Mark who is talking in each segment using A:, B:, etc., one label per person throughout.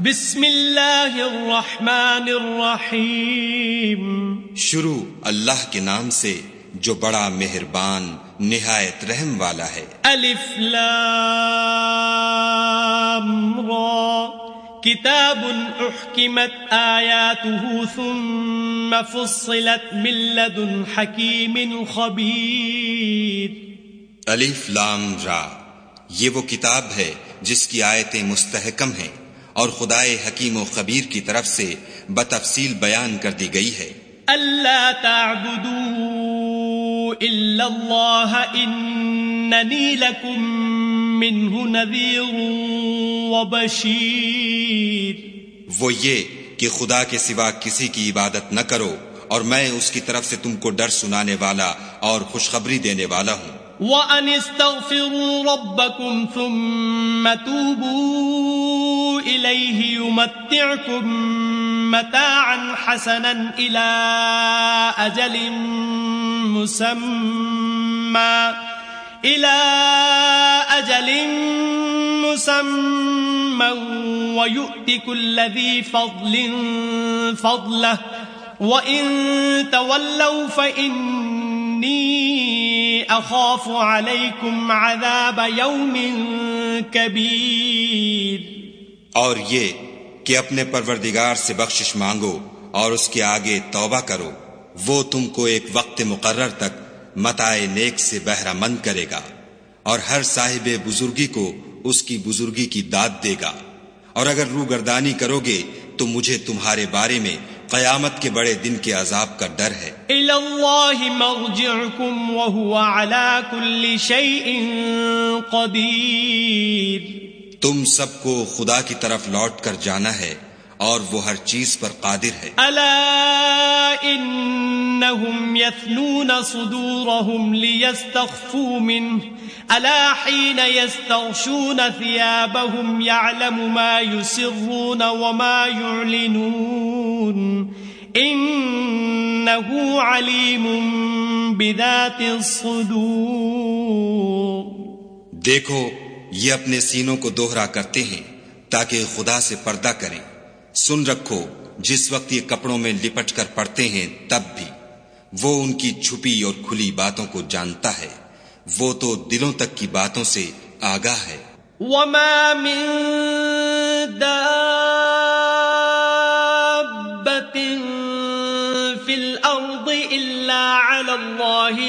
A: بسم اللہ الرحمن الرحیم
B: شروع اللہ کے نام سے جو بڑا مہربان نہایت رحم والا ہے
A: الف لام را کتاب آیاته ثم فصلت من لدن حکیم خبیر
B: الف لام را یہ وہ کتاب ہے جس کی آیتیں مستحکم ہیں اور خدائے حکیم و خبیر کی طرف سے بتفصیل بیان کر دی گئی ہے
A: اللہ الا اللہ اننی لکم منہ نذیر و بشیر
B: وہ یہ کہ خدا کے سوا کسی کی عبادت نہ کرو اور میں اس کی طرف سے تم کو ڈر سنانے والا اور خوشخبری دینے والا ہوں
A: ونی فیب کل مت کتاس اجل مسم الا اجلی مس مؤ ویٹ بھی فَضْلٍ فو وَإِن تَوَلَّوْا فَإِنِّي أَخَافُ عَلَيْكُمْ عَذَابَ يَوْمٍ كَبِيرٍ
B: اور یہ کہ اپنے پروردگار سے بخشش مانگو اور اس کے آگے توبہ کرو وہ تم کو ایک وقت مقرر تک متا نیک سے بہرہ مند کرے گا اور ہر صاحب بزرگی کو اس کی بزرگی کی داد دے گا اور اگر روگردانی کرو گے تو مجھے تمہارے بارے میں قیامت کے بڑے دن کے عذاب کا ڈر
A: ہے قدیر
B: تم سب کو خدا کی طرف لوٹ کر جانا ہے اور وہ ہر چیز پر قادر ہے
A: اللہ انهم يثنون صدورهم ليستخفوا الا حين يستغشون ثيابهم يعلم ما يسرون وما يعلنون انه مم بذات الصدور
B: دیکھو یہ اپنے سینوں کو دوہرا کرتے ہیں تاکہ خدا سے پردہ کریں سن رکھو جس وقت یہ کپڑوں میں لپٹ کر پڑتے ہیں تب بھی وہ ان کی چھپی اور کھلی باتوں کو جانتا ہے وہ تو دلوں تک کی باتوں سے آگاہ ہے
A: وما من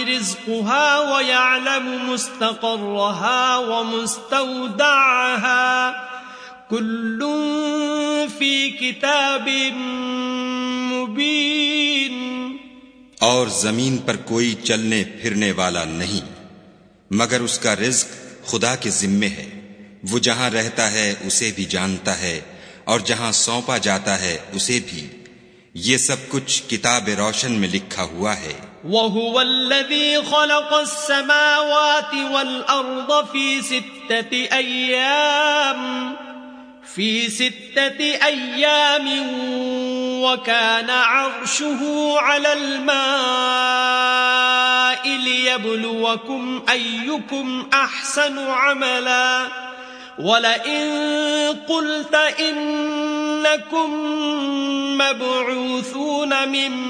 A: رزقها مستقرها ومستودعها مستقستی کتاب
B: اور زمین پر کوئی چلنے پھرنے والا نہیں مگر اس کا رزق خدا کے ذمے ہے وہ جہاں رہتا ہے اسے بھی جانتا ہے اور جہاں سونپا جاتا ہے اسے بھی یہ سب کچھ کتاب روشن میں لکھا ہوا ہے
A: وَهُوَ الَّذِي خَلَقَ السَّمَاوَاتِ وَالْأَرْضَ فِي سِتَّتِ اَيَّامِ فی ستت ایام وکان عرشه علی الماء لیبلوکم ایکم احسن عملا ولئن قلت انکم مبعوثون من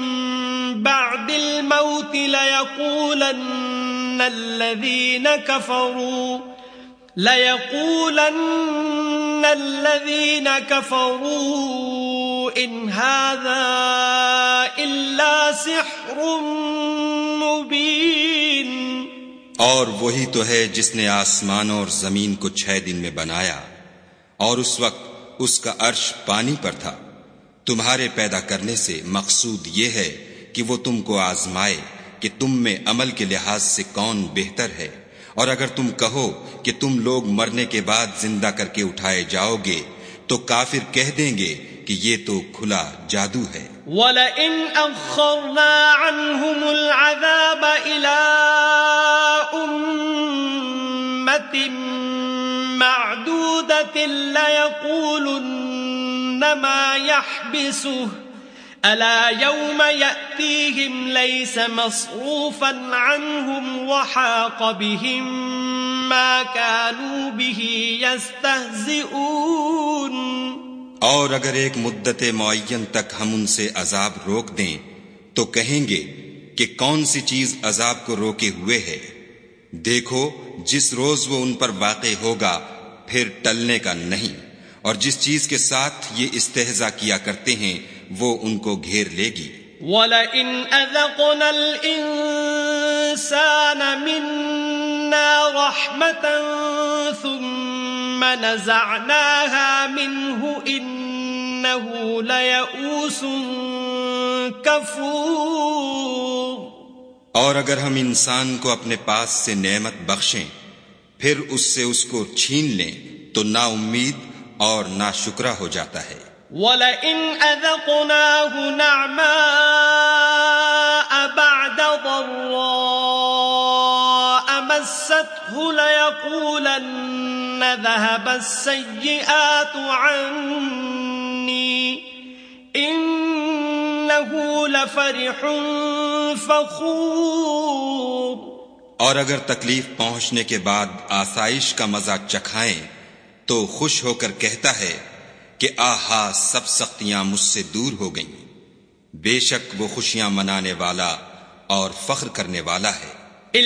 A: بعد الموت لیقولن الذین کفروا اور
B: وہی تو ہے جس نے آسمان اور زمین کو چھ دن میں بنایا اور اس وقت اس کا عرش پانی پر تھا تمہارے پیدا کرنے سے مقصود یہ ہے کہ وہ تم کو آزمائے کہ تم میں عمل کے لحاظ سے کون بہتر ہے اور اگر تم کہو کہ تم لوگ مرنے کے بعد زندہ کر کے اٹھائے جاؤ گے تو کافر کہہ دیں گے کہ یہ تو کھلا جادو ہے
A: وَلَئِنْ أَخَّرْنَا عَنْهُمُ الْعَذَابَ إِلَىٰ أُمَّةٍ مَعْدُودَةٍ لَيَقُولُنَّ مَا يَحْبِسُهُ اور
B: اگر ایک مدت معین تک ہم ان سے عذاب روک دیں تو کہیں گے کہ کون سی چیز عذاب کو روکے ہوئے ہے دیکھو جس روز وہ ان پر واقع ہوگا پھر ٹلنے کا نہیں اور جس چیز کے ساتھ یہ استحضا کیا کرتے ہیں وہ ان کو گھیر لے گی
A: وَلَئِنْ أَذَقُنَا الْإِنسَانَ مِنَّا رَحْمَةً ثُمَّ نَزَعْنَاهَا مِنْهُ إِنَّهُ لَيَأُوسٌ كَفُورٌ
B: اور اگر ہم انسان کو اپنے پاس سے نعمت بخشیں پھر اس سے اس کو چھین لیں تو نا امید اور نا شکرہ ہو جاتا
A: ہے وَلَئِنْ أَذَقْنَاهُ نَعْمَاءَ بَعْدَ ضَرَّاءَ مَسَّتْهُ لَيَقُولَنَّ ذَهَبَ السَّيِّئَاتُ عَنِّي إِنَّهُ لَفَرِحٌ فَخُورٌ
B: اور اگر تکلیف پہنچنے کے بعد آسائش کا مزہ چکھائیں تو خوش ہو کر کہتا ہے کہ آہا سب سختیاں مجھ سے دور ہو گئیں بے شک وہ خوشیاں منانے والا اور فخر کرنے والا ہے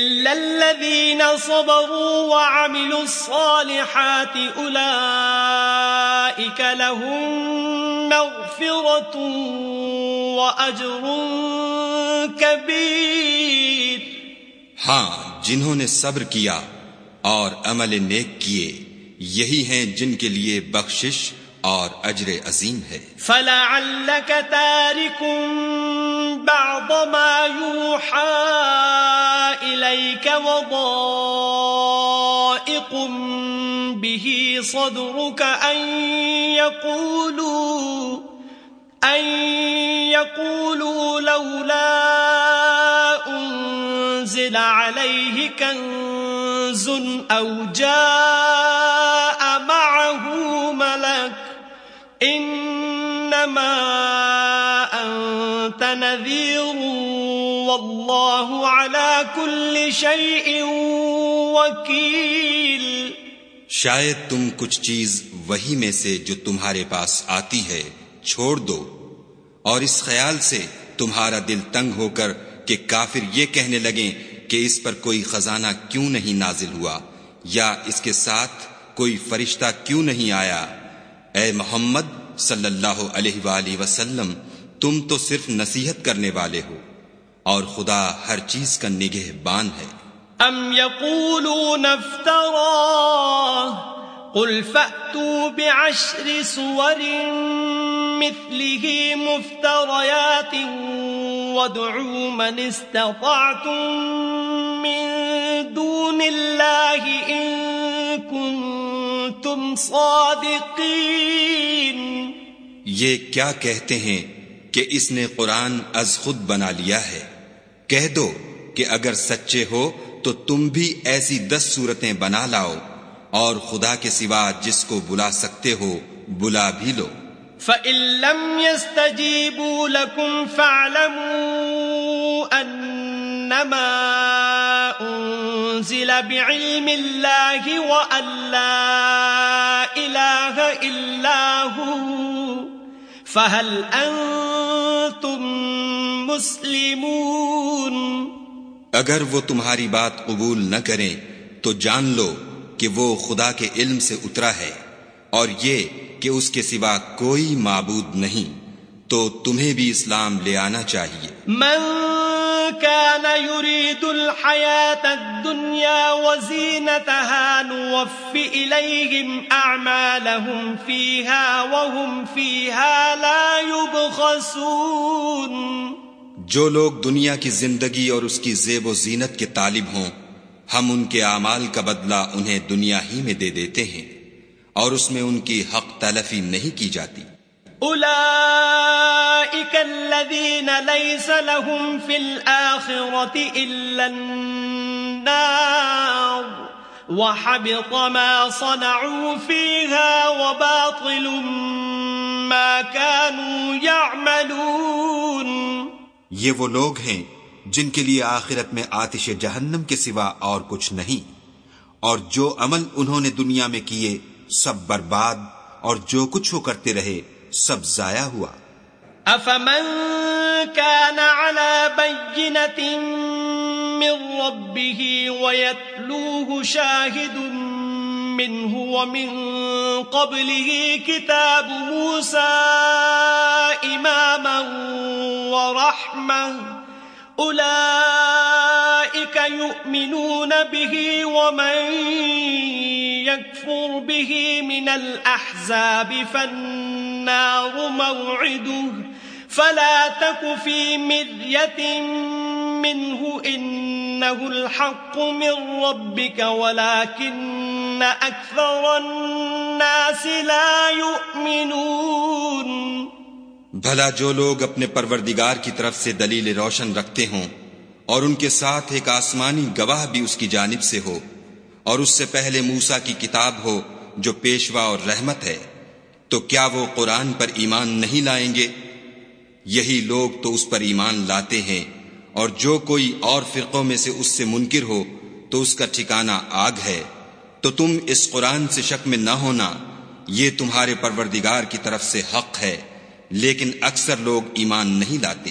A: کبیر
B: ہاں جنہوں نے صبر کیا اور عمل نیک کیے یہی ہیں جن کے لیے بخشش اور اجر
A: عظیم ہے فلا اللہ کا تاری کم باب مایوح الحکا وہ بو سو کا ایکول ای یقول شيء وكيل
B: شاید تم کچھ چیز وہی میں سے جو تمہارے پاس آتی ہے چھوڑ دو اور اس خیال سے تمہارا دل تنگ ہو کر کہ کافر یہ کہنے لگے کہ اس پر کوئی خزانہ کیوں نہیں نازل ہوا یا اس کے ساتھ کوئی فرشتہ کیوں نہیں آیا اے محمد صلی اللہ علیہ وآلہ وسلم تم تو صرف نصیحت کرنے والے ہو اور خدا ہر چیز کا نگہ بان ہے
A: ام یقولون افترا قل فأتوا بعشر سور مثله من من استطعتم دون تم سواد
B: یہ کیا کہتے ہیں کہ اس نے قرآن از خود بنا لیا ہے کہہ دو کہ اگر سچے ہو تو تم بھی ایسی دس صورتیں بنا لاؤ اور خدا کے سوا جس کو بلا سکتے ہو بلا بھی لو
A: فلم فہل تم مسلم
B: اگر وہ تمہاری بات قبول نہ کریں تو جان لو کہ وہ خدا کے علم سے اترا ہے اور یہ کہ اس کے سوا کوئی معبود نہیں تو تمہیں بھی اسلام لے آنا چاہیے
A: من كان يريد الحياة الدنيا وزينتها نوف إليهم أعمالهم فيها وهم فيها لا يبخسون
B: جو لوگ دنیا کی زندگی اور اس کی زیب و زینت کے طالب ہوں ہم ان کے اعمال کا بدلہ انہیں دنیا ہی میں دے دیتے ہیں اور اس میں ان کی حق تلفی نہیں کی جاتی یہ وہ لوگ ہیں جن کے لیے آخرت میں آتش جہنم کے سوا اور کچھ نہیں اور جو عمل انہوں نے دنیا میں کیے سب برباد اور جو کچھ وہ کرتے رہے سب ضائع ہوا
A: افمن كان على بينة من ربه ويتلوه شاهد منه ومن قبله كتاب موسى إماما ورحمة أولئك يؤمنون به ومن يكفر به من الأحزاب فالنار موعده فلا تك في مرية منه إنه الحق من ربك ولكن أكثر الناس لا يؤمنون
B: بھلا جو لوگ اپنے پروردگار کی طرف سے دلیل روشن رکھتے ہوں اور ان کے ساتھ ایک آسمانی گواہ بھی اس کی جانب سے ہو اور اس سے پہلے موسا کی کتاب ہو جو پیشوا اور رحمت ہے تو کیا وہ قرآن پر ایمان نہیں لائیں گے یہی لوگ تو اس پر ایمان لاتے ہیں اور جو کوئی اور فرقوں میں سے اس سے منکر ہو تو اس کا ٹھکانہ آگ ہے تو تم اس قرآن سے شک میں نہ ہونا یہ تمہارے پروردگار کی طرف سے حق ہے لیکن اکثر لوگ ایمان نہیں لاتے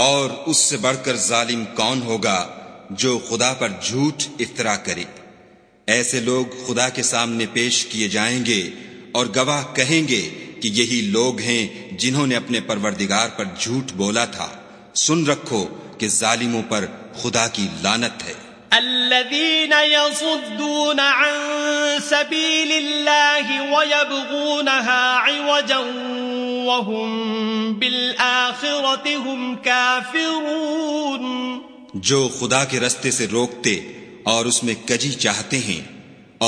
B: اور اس سے بڑھ کر ظالم کون ہوگا جو خدا پر جھوٹ افطرا کرے ایسے لوگ خدا کے سامنے پیش کیے جائیں گے اور گواہ کہیں گے کہ یہی لوگ ہیں جنہوں نے اپنے پروردگار پر جھوٹ بولا تھا سن رکھو کہ ظالموں پر خدا کی لانت ہے
A: سبيل الله ويبغونها عوجا وهم بالآخرة هم كافرون
B: جو خدا کے رستے سے روکتے اور اس میں کجی چاہتے ہیں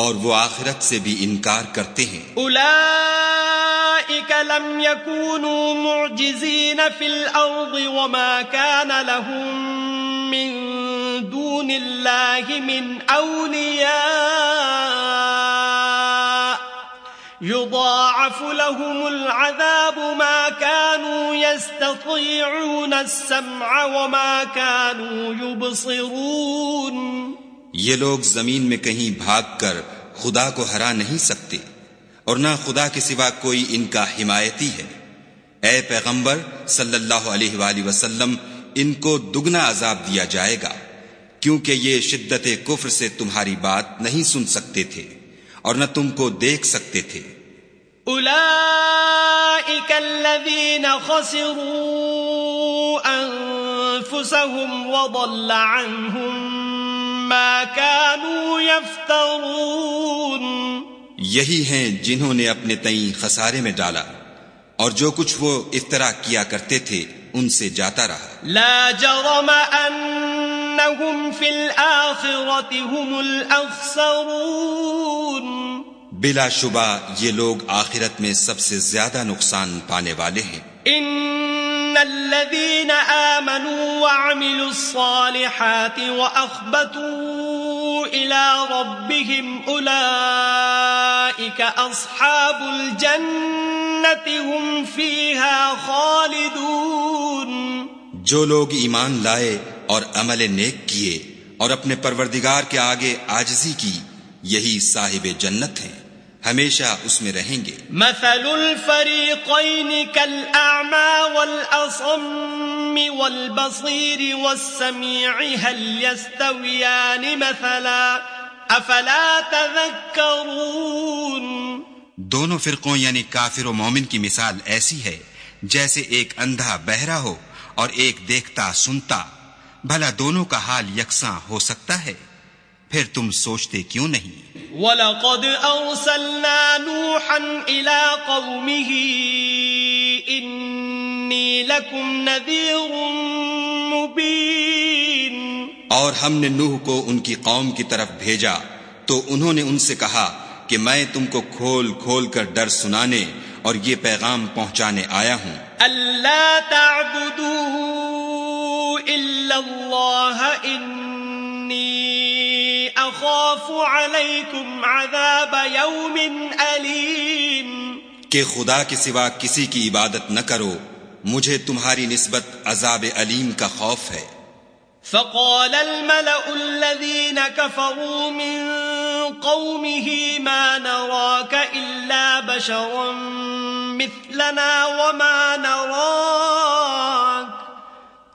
B: اور وہ آخرت سے بھی انکار کرتے ہیں
A: اولئیک لم یکونوا معجزین فی الارض وما کان لهم من دون اللہ من اولیان يضاعف لهم العذاب ما كانوا كانوا يستطيعون السمع وما يبصرون
B: یہ لوگ زمین میں کہیں بھاگ کر خدا کو ہرا نہیں سکتے اور نہ خدا کے سوا کوئی ان کا حمایتی ہے اے پیغمبر صلی اللہ علیہ وآلہ وسلم ان کو دگنا عذاب دیا جائے گا کیونکہ یہ شدت کفر سے تمہاری بات نہیں سن سکتے تھے اور نہ تم کو دیکھ سکتے تھے
A: اولئیک الذین خسروا انفسهم وضل عنهم ما كانوا يفترون
B: یہی ہیں جنہوں نے اپنے تئیں خسارے میں ڈالا اور جو کچھ وہ افطرا کیا کرتے تھے ان سے جاتا رہا
A: لا جرم انہم فی الاخرت هم الاخسرون
B: بلا شبہ یہ لوگ آخرت میں سب سے زیادہ نقصان پانے والے ہیں
A: ان وعملوا الصالحات واخبتوا الى ربهم اصحاب الجنه هم فيها خالدون
B: جو لوگ ایمان لائے اور عمل نیک کیے اور اپنے پروردگار کے آگے آجزی کی یہی صاحب جنت ہیں ہمیشہ اس میں رہیں گے
A: مثل الفریقین کالاعما والاصم والبصیر والسمیع هل يستویان مثلا افلا تذکرون
B: دونوں فرقوں یعنی کافر و مومن کی مثال ایسی ہے جیسے ایک اندھا بہرا ہو اور ایک دیکھتا سنتا بھلا دونوں کا حال یکساں ہو سکتا ہے پھر تم سوچتے کیوں نہیں
A: وَلَقَدْ أَرْسَلْنَا نُوحًا إِلَىٰ قَوْمِهِ إِنِّي لَكُمْ نَذِيرٌ مُبِينٌ
B: اور ہم نے نوح کو ان کی قوم کی طرف بھیجا تو انہوں نے ان سے کہا کہ میں تم کو کھول کھول کر ڈر سنانے اور یہ پیغام پہنچانے آیا ہوں
A: اللہ تعبدو اللہ اللہ انی اخاف علیکم عذاب یوم علیم
B: کہ خدا کے سوا کسی کی عبادت نہ کرو مجھے تمہاری نسبت عذاب علیم کا خوف ہے
A: فقال الملأ الذين كفروا من قومه ما نراك الا بشرا مثلنا وما نراك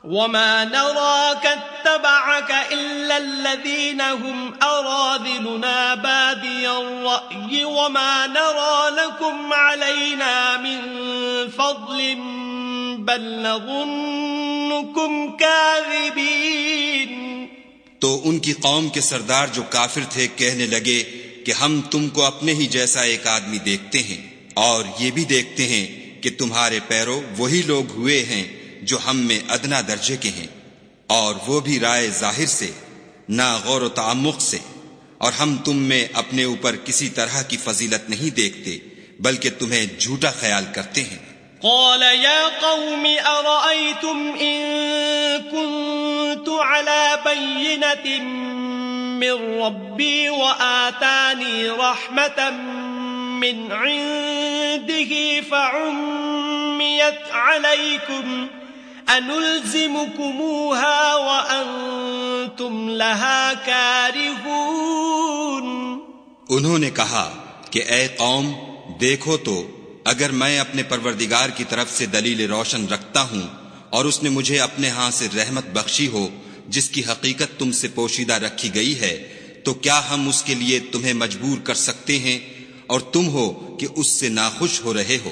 A: وما نراك اتبعك إلا الذين هم أراذلنا بادي الرأي وما نرى لكم علينا من فضل بل نظنكم كاذبين
B: تو ان کی قوم کے سردار جو کافر تھے کہنے لگے کہ ہم تم کو اپنے ہی جیسا ایک آدمی دیکھتے ہیں اور یہ بھی دیکھتے ہیں کہ تمہارے پیرو وہی لوگ ہوئے ہیں جو ہم میں ادنا درجے کے ہیں اور وہ بھی رائے ظاہر سے نہ غور و تعمق سے اور ہم تم میں اپنے اوپر کسی طرح کی فضیلت نہیں دیکھتے بلکہ تمہیں جھوٹا خیال کرتے ہیں
A: قال يا قوم كنت على من من ربي عنده فعميت عليكم تم لها کاری
B: انہوں نے کہا کہ اے قوم دیکھو تو اگر میں اپنے پروردگار کی طرف سے دلیل روشن رکھتا ہوں اور اس نے مجھے اپنے ہاں سے رحمت بخشی ہو جس کی حقیقت تم سے پوشیدہ رکھی گئی ہے تو کیا ہم اس کے لیے تمہیں مجبور کر سکتے ہیں اور تم ہو کہ اس سے ناخوش ہو رہے ہو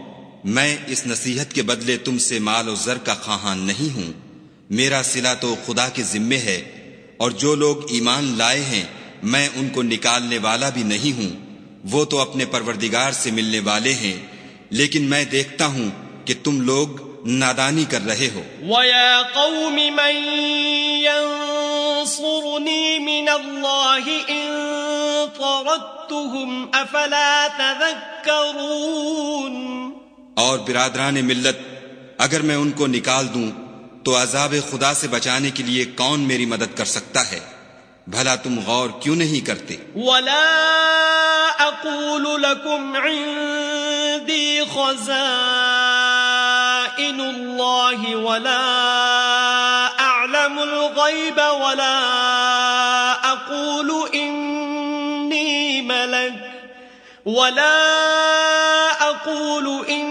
B: میں اس نصیحت کے بدلے تم سے مال و زر کا خواہاں نہیں ہوں میرا سلا تو خدا کے ذمے ہے اور جو لوگ ایمان لائے ہیں میں ان کو نکالنے والا بھی نہیں ہوں وہ تو اپنے پروردگار سے ملنے والے ہیں لیکن میں دیکھتا ہوں کہ تم لوگ نادانی کر رہے ہو
A: وَيَا قَوْمِ مَن مِنَ اللَّهِ إِن أَفَلَا تَذَكَّرُونَ
B: اور برادران ملت اگر میں ان کو نکال دوں تو عذاب خدا سے بچانے کے لیے کون میری مدد کر سکتا ہے بھلا تم غور کیوں نہیں کرتے
A: ولا اقول لكم عندي خزائن الله ولا اعلم الغيب ولا اقول اني ملك ولا اقول ان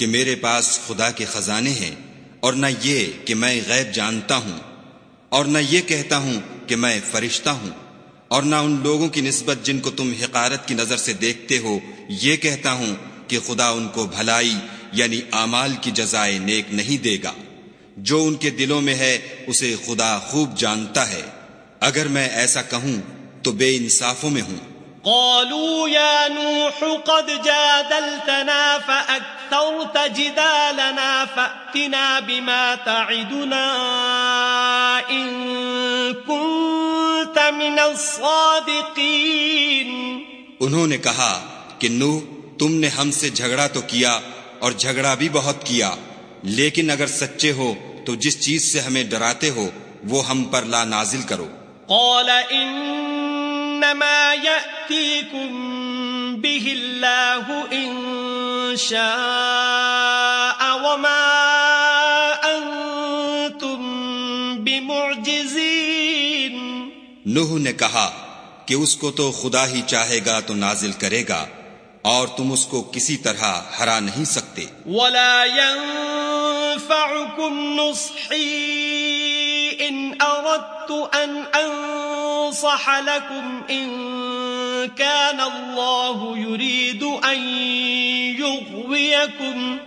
B: کہ میرے پاس خدا کے خزانے ہیں اور نہ یہ کہ میں غیب جانتا ہوں اور نہ یہ کہتا ہوں کہ میں فرشتہ ہوں اور نہ ان لوگوں کی نسبت جن کو تم حقارت کی نظر سے دیکھتے ہو یہ کہتا ہوں کہ خدا ان کو بھلائی یعنی اعمال کی جزائے نیک نہیں دے گا جو ان کے دلوں میں ہے اسے خدا خوب جانتا ہے اگر میں ایسا کہوں تو بے انصافوں میں ہوں
A: قالوا يا نوح قد جادلتنا فأكثرت جدالنا فأتنا بما تعدنا إن كنت من الصادقين
B: انہوں نے کہا کہ نو تم نے ہم سے جھگڑا تو کیا اور جھگڑا بھی بہت کیا لیکن اگر سچے ہو تو جس چیز سے ہمیں ڈراتے ہو وہ ہم پر لا نازل کرو
A: قال ان انما ياتيكم به الله ان شاء وما انتم بمعجزين
B: نوح نے کہا کہ اس کو تو خدا ہی چاہے گا تو نازل کرے گا اور تم اس کو کسی طرح ہرا نہیں سکتے
A: ولا ينفعكم نصحي ان اردت ان ان لكم كان الله يريد يغويكم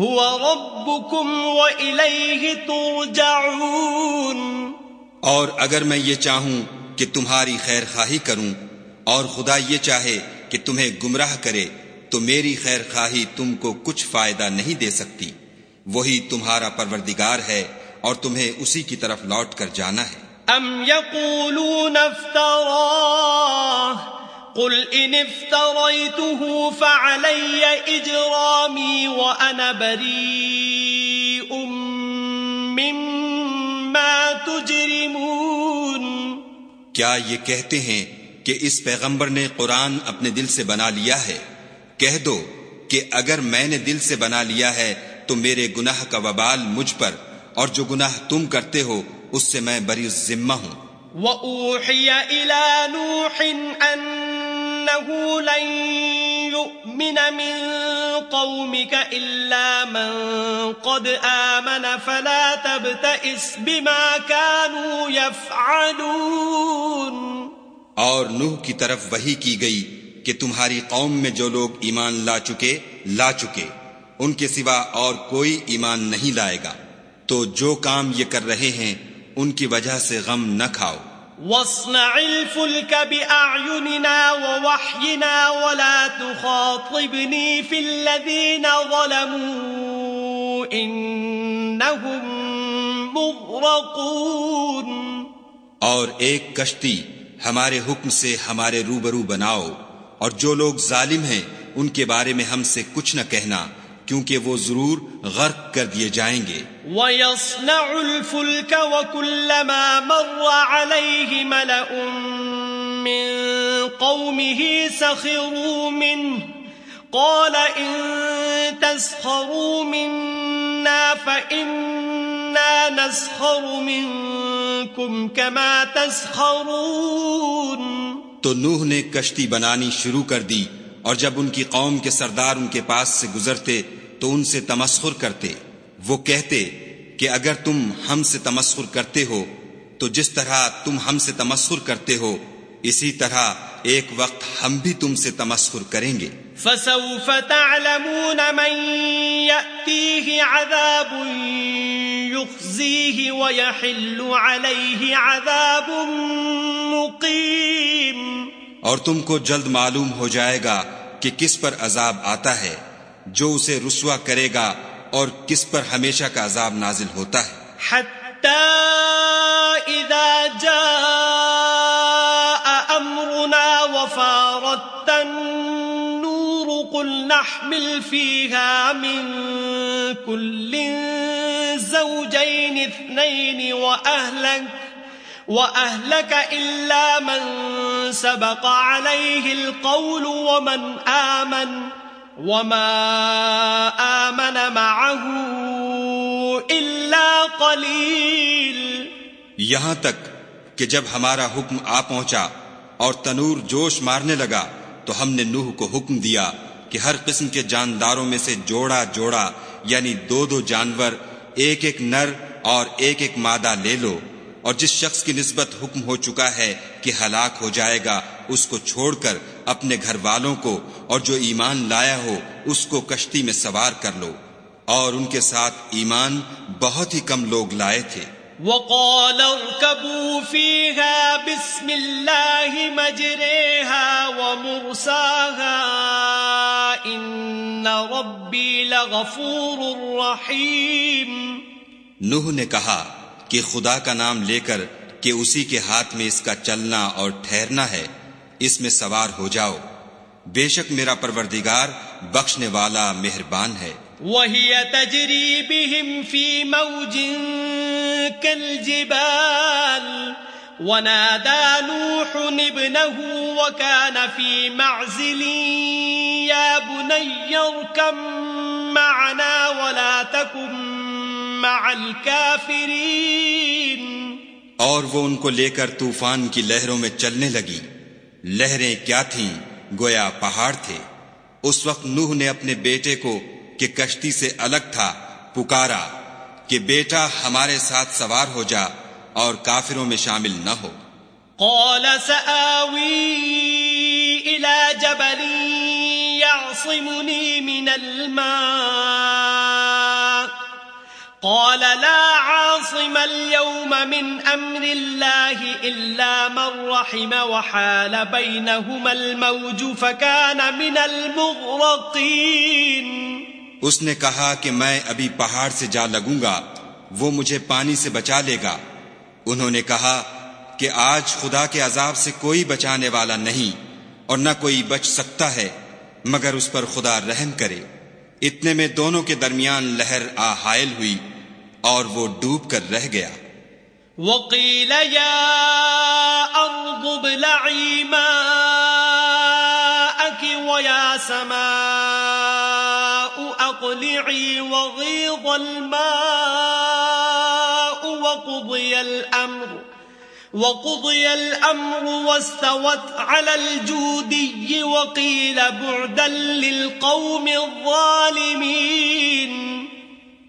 A: هو ربكم ترجعون
B: اور اگر میں یہ چاہوں کہ تمہاری خیر خواہی کروں اور خدا یہ چاہے کہ تمہیں گمراہ کرے تو میری خیر خواہی تم کو کچھ فائدہ نہیں دے سکتی وہی تمہارا پروردگار ہے اور تمہیں اسی کی طرف لوٹ کر جانا ہے
A: افتراه قل فعلي مما تجرمون
B: کیا یہ کہتے ہیں کہ اس پیغمبر نے قرآن اپنے دل سے بنا لیا ہے کہہ دو کہ اگر میں نے دل سے بنا لیا ہے تو میرے گناہ کا وبال مجھ پر اور جو گناہ تم کرتے ہو اس سے میں بری ذمہ ہوں
A: وَأُوحِيَ إِلَى نُوحٍ أَنَّهُ لَن يُؤْمِنَ مِن قَوْمِكَ إِلَّا مَن قَدْ آمَنَ فَلَا تَبْتَئِسْ بِمَا كَانُوا يَفْعَلُونَ
B: اور نوح کی طرف وحی کی گئی کہ تمہاری قوم میں جو لوگ ایمان لا چکے لا چکے ان کے سوا اور کوئی ایمان نہیں لائے گا تو جو کام یہ کر رہے ہیں ان کی وجہ سے غم نہ کھاؤ
A: واصنع الفلك بأعيننا ووحينا ولا تخاطبني في الذين ظلموا إنهم مغرقون
B: اور ایک کشتی ہمارے حکم سے ہمارے روبرو بناؤ اور جو لوگ ظالم ہیں ان کے بارے میں ہم سے کچھ نہ کہنا کیونکہ وہ ضرور غرق کر دیے جائیں گے
A: وَيَصْنَعُ الْفُلْكَ وَكُلَّمَا مَرَّ عَلَيْهِ مَلَأٌ مِّن قَوْمِهِ سَخِرُوا قَالَ إِن تَسْخَرُوا مِنَّا فَإِنَّا نَسْخَرُ مِنْكُمْ كَمَا تَسْخَرُونَ
B: تو نوح نے کشتی بنانی شروع کر دی اور جب ان کی قوم کے سردار ان کے پاس سے گزرتے تو ان سے تمسخر کرتے وہ کہتے کہ اگر تم ہم سے تمسخر کرتے ہو تو جس طرح تم ہم سے تمسخر کرتے ہو اسی طرح ایک وقت ہم بھی تم سے تمسخر کریں گے اور تم کو جلد معلوم ہو جائے گا کہ کس پر عذاب آتا ہے جو اسے رسوا کرے گا اور کس پر ہمیشہ کا عذاب نازل ہوتا ہے
A: من كل زوجين اثنين واهلك یہاں
B: تک کہ جب ہمارا حکم آ پہنچا اور تنور جوش مارنے لگا تو ہم نے نوح کو حکم دیا کہ ہر قسم کے جانداروں میں سے جوڑا جوڑا یعنی دو دو جانور ایک ایک نر اور ایک ایک مادہ لے لو اور جس شخص کی نسبت حکم ہو چکا ہے کہ ہلاک ہو جائے گا اس کو چھوڑ کر اپنے گھر والوں کو اور جو ایمان لایا ہو اس کو کشتی میں سوار کر لو اور ان کے ساتھ ایمان بہت ہی کم لوگ لائے تھے
A: وقال اركبوا فيها بسم الله ومرساها ان ربي لغفور رحيم
B: نوح نے کہا کہ خدا کا نام لے کر کہ اسی کے ہاتھ میں اس کا چلنا اور ٹھہرنا ہے اس میں سوار ہو جاؤ بے شک میرا پروردگار بخشنے والا مہربان ہے
A: وہی تجری تجریبهم فی موج کالجبال ونادا نوح ابنه وكان فی معزل یا بنی ارکم معنا ولا تکم مع الكافرين
B: اور وہ ان کو لے کر طوفان کی لہروں میں چلنے لگی لہریں کیا تھیں گویا پہاڑ تھے اس وقت نوح نے اپنے بیٹے کو کہ کشتی سے الگ تھا پکارا کہ بیٹا ہمارے ساتھ سوار ہو جا اور کافروں میں شامل نہ ہو
A: قال سآوی الى من قال لا عاصم اليوم من من من امر الله الا رحم وحال بينهما الموج فكان المغرقين
B: اس نے کہا کہ میں ابھی پہاڑ سے جا لگوں گا وہ مجھے پانی سے بچا لے گا انہوں نے کہا کہ آج خدا کے عذاب سے کوئی بچانے والا نہیں اور نہ کوئی بچ سکتا ہے مگر اس پر خدا رحم کرے اتنے میں دونوں کے درمیان لہر آہائل ہوئی اور وہ ڈوب کر رہ
A: گیا وکیل یا عیم اکی و سما اکلی عی وقلم امر و کبیل امرو وسط وت خلل جو دی وکیل اب دل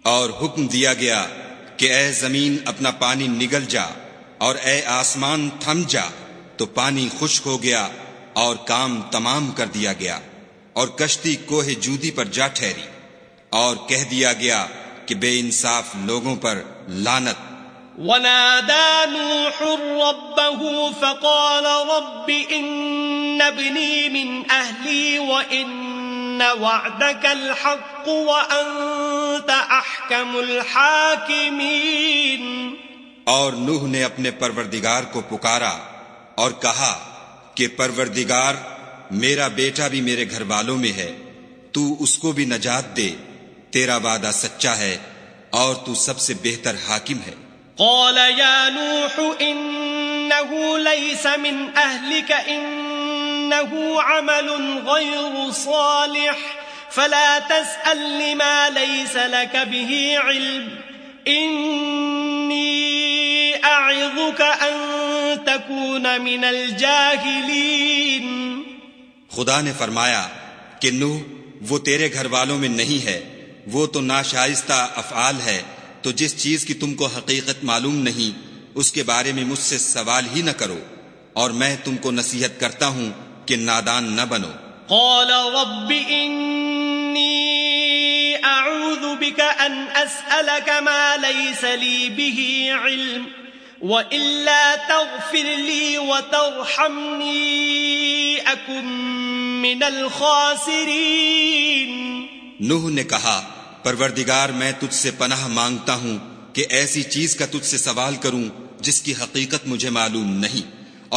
B: اور حکم دیا گیا کہ اے زمین اپنا پانی نگل جا اور اے آسمان تھم جا تو پانی خشک ہو گیا اور کام تمام کر دیا گیا اور کشتی کوہ جودی پر جا ٹھہری اور کہہ دیا گیا کہ بے انصاف لوگوں پر لانت
A: ونادى نوح ربه فقال رب إن ابني من أهلي وإن
B: اور نوح نے اپنے پروردگار کو پکارا اور کہا کہ پروردگار میرا بیٹا بھی میرے گھر والوں میں ہے تو اس کو بھی نجات دے تیرا وعدہ سچا ہے اور تو سب سے بہتر حاکم ہے
A: قال نوح من انه عمل غير صالح فلا تسال لما ليس لك به علم اني اعظك ان تكون من الجاهلين
B: خدا نے فرمایا کہ نو وہ تیرے گھر والوں میں نہیں ہے وہ تو ناشائستہ افعال ہے تو جس چیز کی تم کو حقیقت معلوم نہیں اس کے بارے میں مجھ سے سوال ہی نہ کرو اور میں تم کو نصیحت کرتا ہوں کہ نادان نہ بنو
A: قال رب انی اعوذ بک ان اسألک ما لیس لی به علم وإلا تغفر لی وترحمنی اکم من الخاسرین
B: نوح نے کہا پروردگار میں تجھ سے پناہ مانگتا ہوں کہ ایسی چیز کا تجھ سے سوال کروں جس کی حقیقت مجھے معلوم نہیں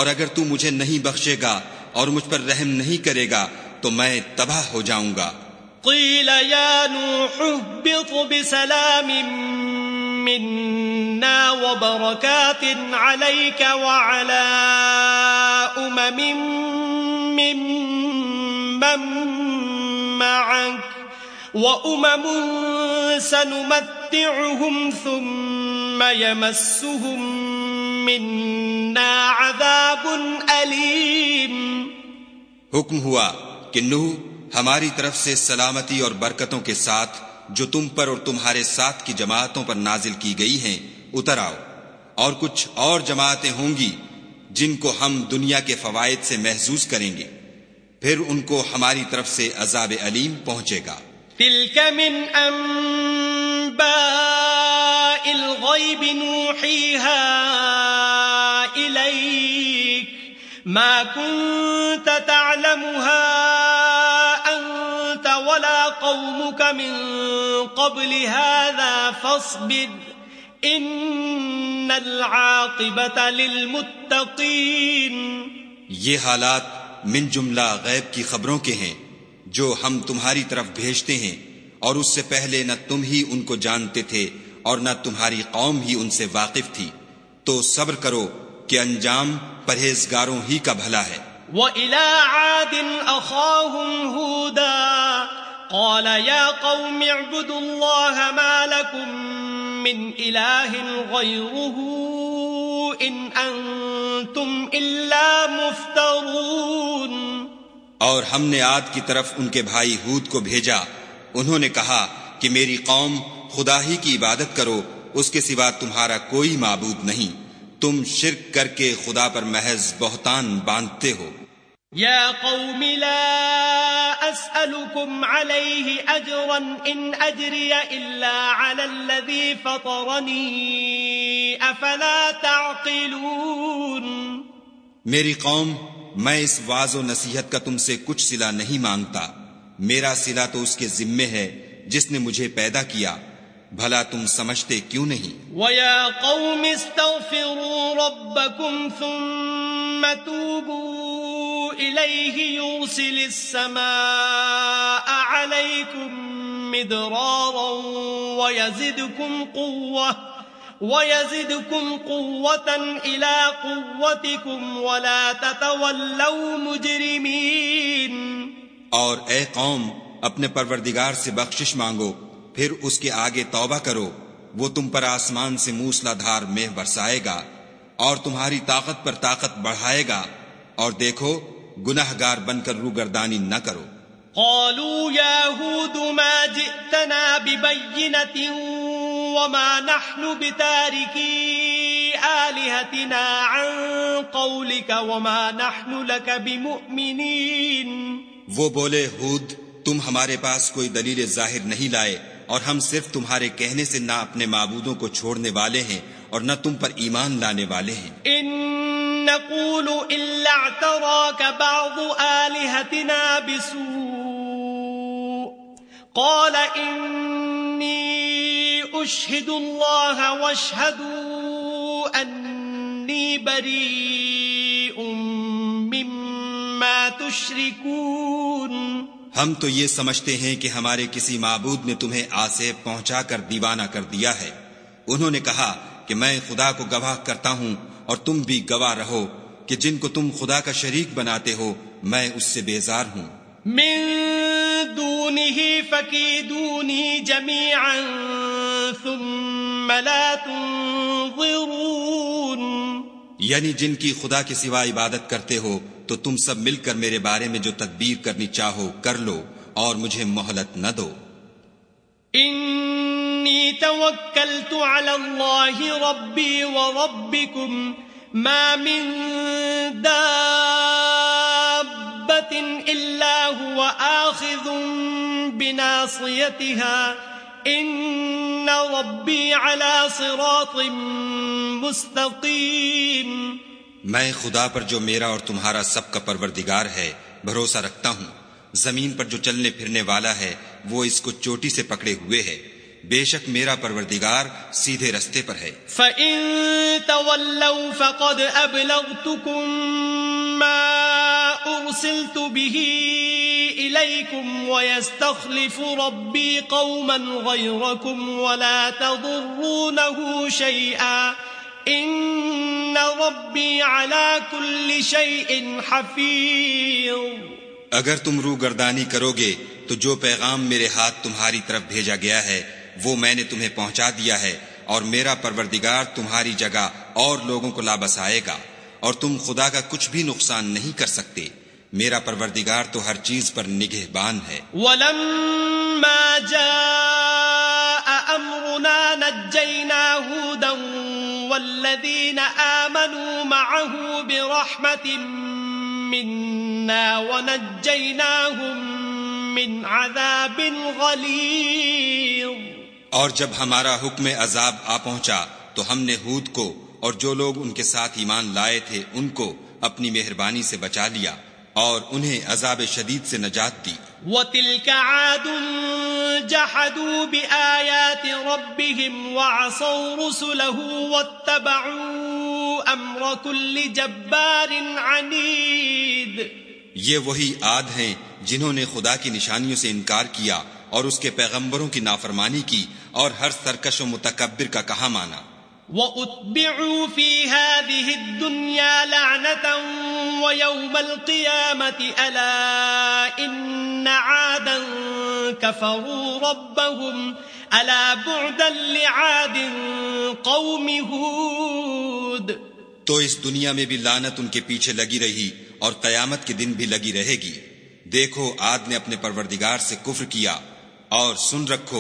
B: اور اگر تو مجھے نہیں بخشے گا اور مجھ پر رحم نہیں کرے گا تو میں تباہ ہو جاؤں گا
A: قیل یا نوح اهبط بسلام منا نو خوبی سلام کا من من وال حکم
B: ہوا کہ نو ہماری طرف سے سلامتی اور برکتوں کے ساتھ جو تم پر اور تمہارے ساتھ کی جماعتوں پر نازل کی گئی ہیں اتر آؤ اور کچھ اور جماعتیں ہوں گی جن کو ہم دنیا کے فوائد سے محظوظ کریں گے پھر ان کو ہماری طرف سے عذاب علیم پہنچے گا
A: تلك من أنباء الغيب نوحيها إليك ما كنت تعلمها أنت ولا قومك من قبل هذا فاصبر إن العاقبة للمتقين
B: یہ حالات من جملہ غیب کی خبروں کے ہیں جو ہم تمہاری طرف بھیجتے ہیں اور اس سے پہلے نہ تم ہی ان کو جانتے تھے اور نہ تمہاری قوم ہی ان سے واقف تھی تو صبر کرو کہ انجام پرہیزگاروں ہی کا بھلا ہے
A: وَإِلَى عَادٍ أَخَاهُمْ هُودًا قَالَ يَا قَوْمِ اعْبُدُوا اللَّهَ مَا لَكُمْ مِنْ إِلَٰهٍ غَيْرُهُ إِنْ أَنْتُمْ إِلَّا مُفْتَرُونَ
B: اور ہم نے آد کی طرف ان کے بھائی ہود کو بھیجا انہوں نے کہا کہ میری قوم خدا ہی کی عبادت کرو اس کے سوا تمہارا کوئی معبود نہیں تم شرک کر کے خدا پر محض بہتان باندھتے ہو
A: یا قوم لا علیہ اجرا ان اجری الا علی الذی فطرنی افلا تعقلون
B: میری قوم میں اس واض و نصیحت کا تم سے کچھ سلا نہیں مانگتا میرا سلا تو اس کے ذمے ہے جس نے مجھے پیدا کیا بھلا تم سمجھتے کیوں نہیں
A: وَيَزِدْكُمْ قُوَّةً وَيَزِدْكُمْ قُوَّةً إِلَىٰ قُوَّتِكُمْ وَلَا تَتَوَلَّوْا مُجْرِمِينَ
B: اور اے قوم اپنے پروردگار سے بخشش مانگو پھر اس کے آگے توبہ کرو وہ تم پر آسمان سے موسلا دھار مہ برسائے گا اور تمہاری طاقت پر طاقت بڑھائے گا اور دیکھو گناہ گار بن کر روگردانی نہ کرو
A: قَالُوا يَا هُودُ مَا جِئْتَنَا بِبَيِّنَةٍ وما نحن بتاركي آلهتنا عن قولك وما نحن لك بمؤمنين
B: وہ بولے ہود تم ہمارے پاس کوئی دلیل ظاہر نہیں لائے اور ہم صرف تمہارے کہنے سے نہ اپنے معبودوں کو چھوڑنے والے ہیں اور نہ تم پر ایمان لانے والے
A: ہیں ان نقول الا اعتراك بعض آلهتنا بسوء قال انی مما اللہ
B: ہم تو یہ سمجھتے ہیں کہ ہمارے کسی معبود نے تمہیں آسے پہنچا کر دیوانہ کر دیا ہے انہوں نے کہا کہ میں خدا کو گواہ کرتا ہوں اور تم بھی گواہ رہو کہ جن کو تم خدا کا شریک بناتے ہو میں اس سے بیزار ہوں
A: من دونہی فقیدونی جمیاں ثم لا تنظرون
B: یعنی جن کی خدا کے سوا عبادت کرتے ہو تو تم سب مل کر میرے بارے میں جو تدبیر کرنی چاہو کر لو اور مجھے مہلت نہ دو
A: انی توکلت علی اللہ ربی و ربکم ما من دابت الا هو آخذ بناصیتها بناصیتها ان ربی علی صراط مستقیم
B: میں خدا پر جو میرا اور تمہارا سب کا پروردگار ہے بھروسہ رکھتا ہوں زمین پر جو چلنے پھرنے والا ہے وہ اس کو چوٹی سے پکڑے ہوئے ہے بے شک میرا پروردگار سیدھے رستے پر ہے
A: فَإن تولو فقد أبلغتكم ما أرسلت به إليكم ويستخلف ربي قوما غيركم ولا تضرونه شيئا إن ربي على كل شيء حفير
B: اگر تم روح گردانی کرو گے تو جو پیغام میرے ہاتھ تمہاری طرف بھیجا گیا ہے وہ میں نے تمہیں پہنچا دیا ہے اور میرا پروردگار تمہاری جگہ اور لوگوں کو لابسائے گا اور تم خدا کا کچھ بھی نقصان نہیں کر سکتے میرا پروردگار تو ہر چیز پر نگہ بان ہے
A: ولما جاء امرنا نجینا ہودا والذین آمنوا معه برحمت منا ونجیناهم من عذاب غلیر
B: اور جب ہمارا حکم عذاب آ پہنچا تو ہم نے ہود کو اور جو لوگ ان کے ساتھ ایمان لائے تھے ان کو اپنی مہربانی سے بچا لیا اور انہیں عذاب شدید سے نجات دی
A: وَتِلْكَ عَادٌ جَحَدُوا بِآيَاتِ رَبِّهِمْ وَعَصَوْا رُسُلَهُ وَاتَّبَعُوا أَمْرَ كُلِّ جَبَّارٍ عَنِيدٍ
B: یہ وہی عاد ہیں جنہوں نے خدا کی نشانیوں سے انکار کیا اور اس کے پیغمبروں کی نافرمانی کی اور ہر سرکش و متکبر کا کہا مانا
A: وَأُتْبِعُوا فِي هَذِهِ الدُّنْيَا لَعْنَةً وَيَوْمَ الْقِيَامَةِ أَلَا إِنَّ عَادًا كَفَرُوا رَبَّهُمْ أَلَا بُعْدًا لِعَادٍ قَوْمِ هُودٍ
B: تو اس دنیا میں بھی لانت ان کے پیچھے لگی رہی اور قیامت کے دن بھی لگی رہے گی دیکھو آد نے اپنے پروردگار سے کفر کیا اور سن رکھو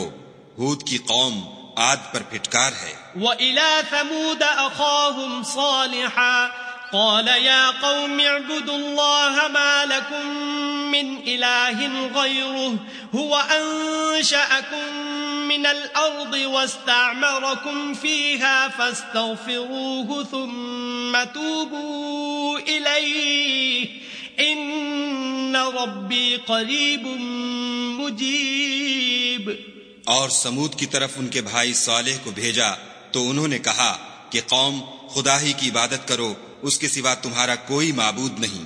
B: ہود کی قوم آد پر پھٹکار ہے
A: وَإِلَى ثَمُودَ أَخَاهُمْ صَالِحًا قَالَ يَا قَوْمِ اعْبُدُوا اللَّهَ مَا لَكُمْ مِنْ إِلَٰهٍ غَيْرُهُ هُوَ أَنْشَأَكُمْ مِنَ الْأَرْضِ وَاسْتَعْمَرَكُمْ فِيهَا فَاسْتَغْفِرُوهُ ثُمَّ تُوبُوا إِلَيْهِ ان ربی قریب مجیب
B: اور سمود کی طرف ان کے بھائی صالح کو بھیجا تو انہوں نے کہا کہ قوم خدا ہی کی عبادت کرو اس کے سوا تمہارا کوئی معبود نہیں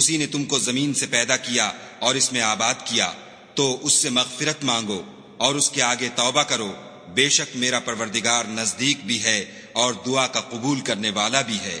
B: اسی نے تم کو زمین سے پیدا کیا اور اس میں آباد کیا تو اس سے مغفرت مانگو اور اس کے آگے توبہ کرو بے شک میرا پروردگار نزدیک بھی ہے اور دعا کا قبول کرنے والا بھی ہے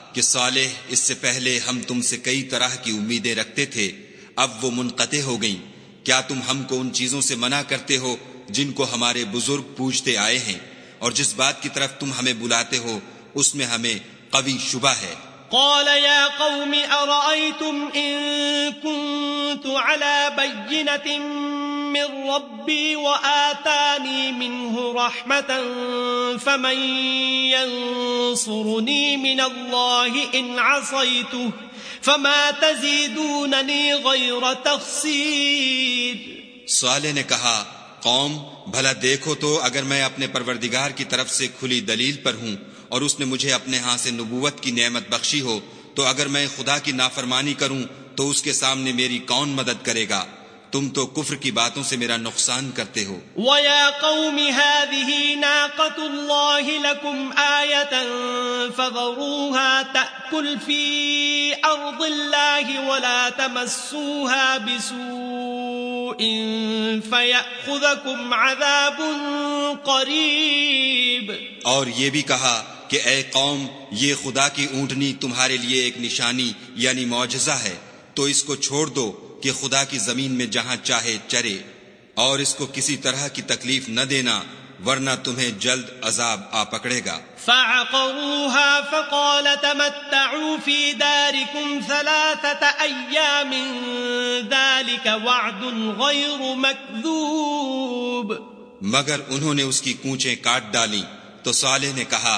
B: کہ صالح اس سے پہلے ہم تم سے کئی طرح کی امیدیں رکھتے تھے اب وہ منقطع ہو گئیں کیا تم ہم کو ان چیزوں سے منع کرتے ہو جن کو ہمارے بزرگ پوچھتے آئے ہیں اور جس بات کی طرف تم ہمیں بلاتے ہو اس میں ہمیں
A: قوی شبہ ہے قال يا قوم أرأيتم إن إن كنت على بينة من من ربي وآتاني منه رحمة فمن ينصرني الله عصيته فما تزيدونني غير تفصیر
B: صالح نے کہا قوم بھلا دیکھو تو اگر میں اپنے پروردگار کی طرف سے کھلی دلیل پر ہوں اور اس نے مجھے اپنے ہاں سے نبوت کی نعمت بخشی ہو تو اگر میں خدا کی نافرمانی کروں تو اس کے سامنے میری کون مدد کرے گا تم تو کفر کی باتوں سے میرا نقصان کرتے ہو
A: وَيَا قَوْمِ هَذِهِ نَاقَةُ اللَّهِ لَكُمْ آيَةً فَضَرُوهَا تَأْكُلْ فِي أَرْضِ اللَّهِ وَلَا تَمَسُّوهَا بِسُوءٍ فَيَأْخُذَكُمْ عَذَابٌ قَرِيبٌ
B: اور یہ بھی کہا کہ اے قوم یہ خدا کی اونٹنی تمہارے لیے ایک نشانی یعنی معجزہ ہے تو اس کو چھوڑ دو کہ خدا کی زمین میں جہاں چاہے چرے اور اس کو کسی طرح کی تکلیف نہ دینا ورنہ تمہیں جلد عذاب آ پکڑے گا
A: فعقروها فقال تمتعوا في داركم ثلاثة أيام ذلك وعد غير مكذوب مگر
B: انہوں نے اس کی کونچیں کاٹ ڈالی تو صالح نے کہا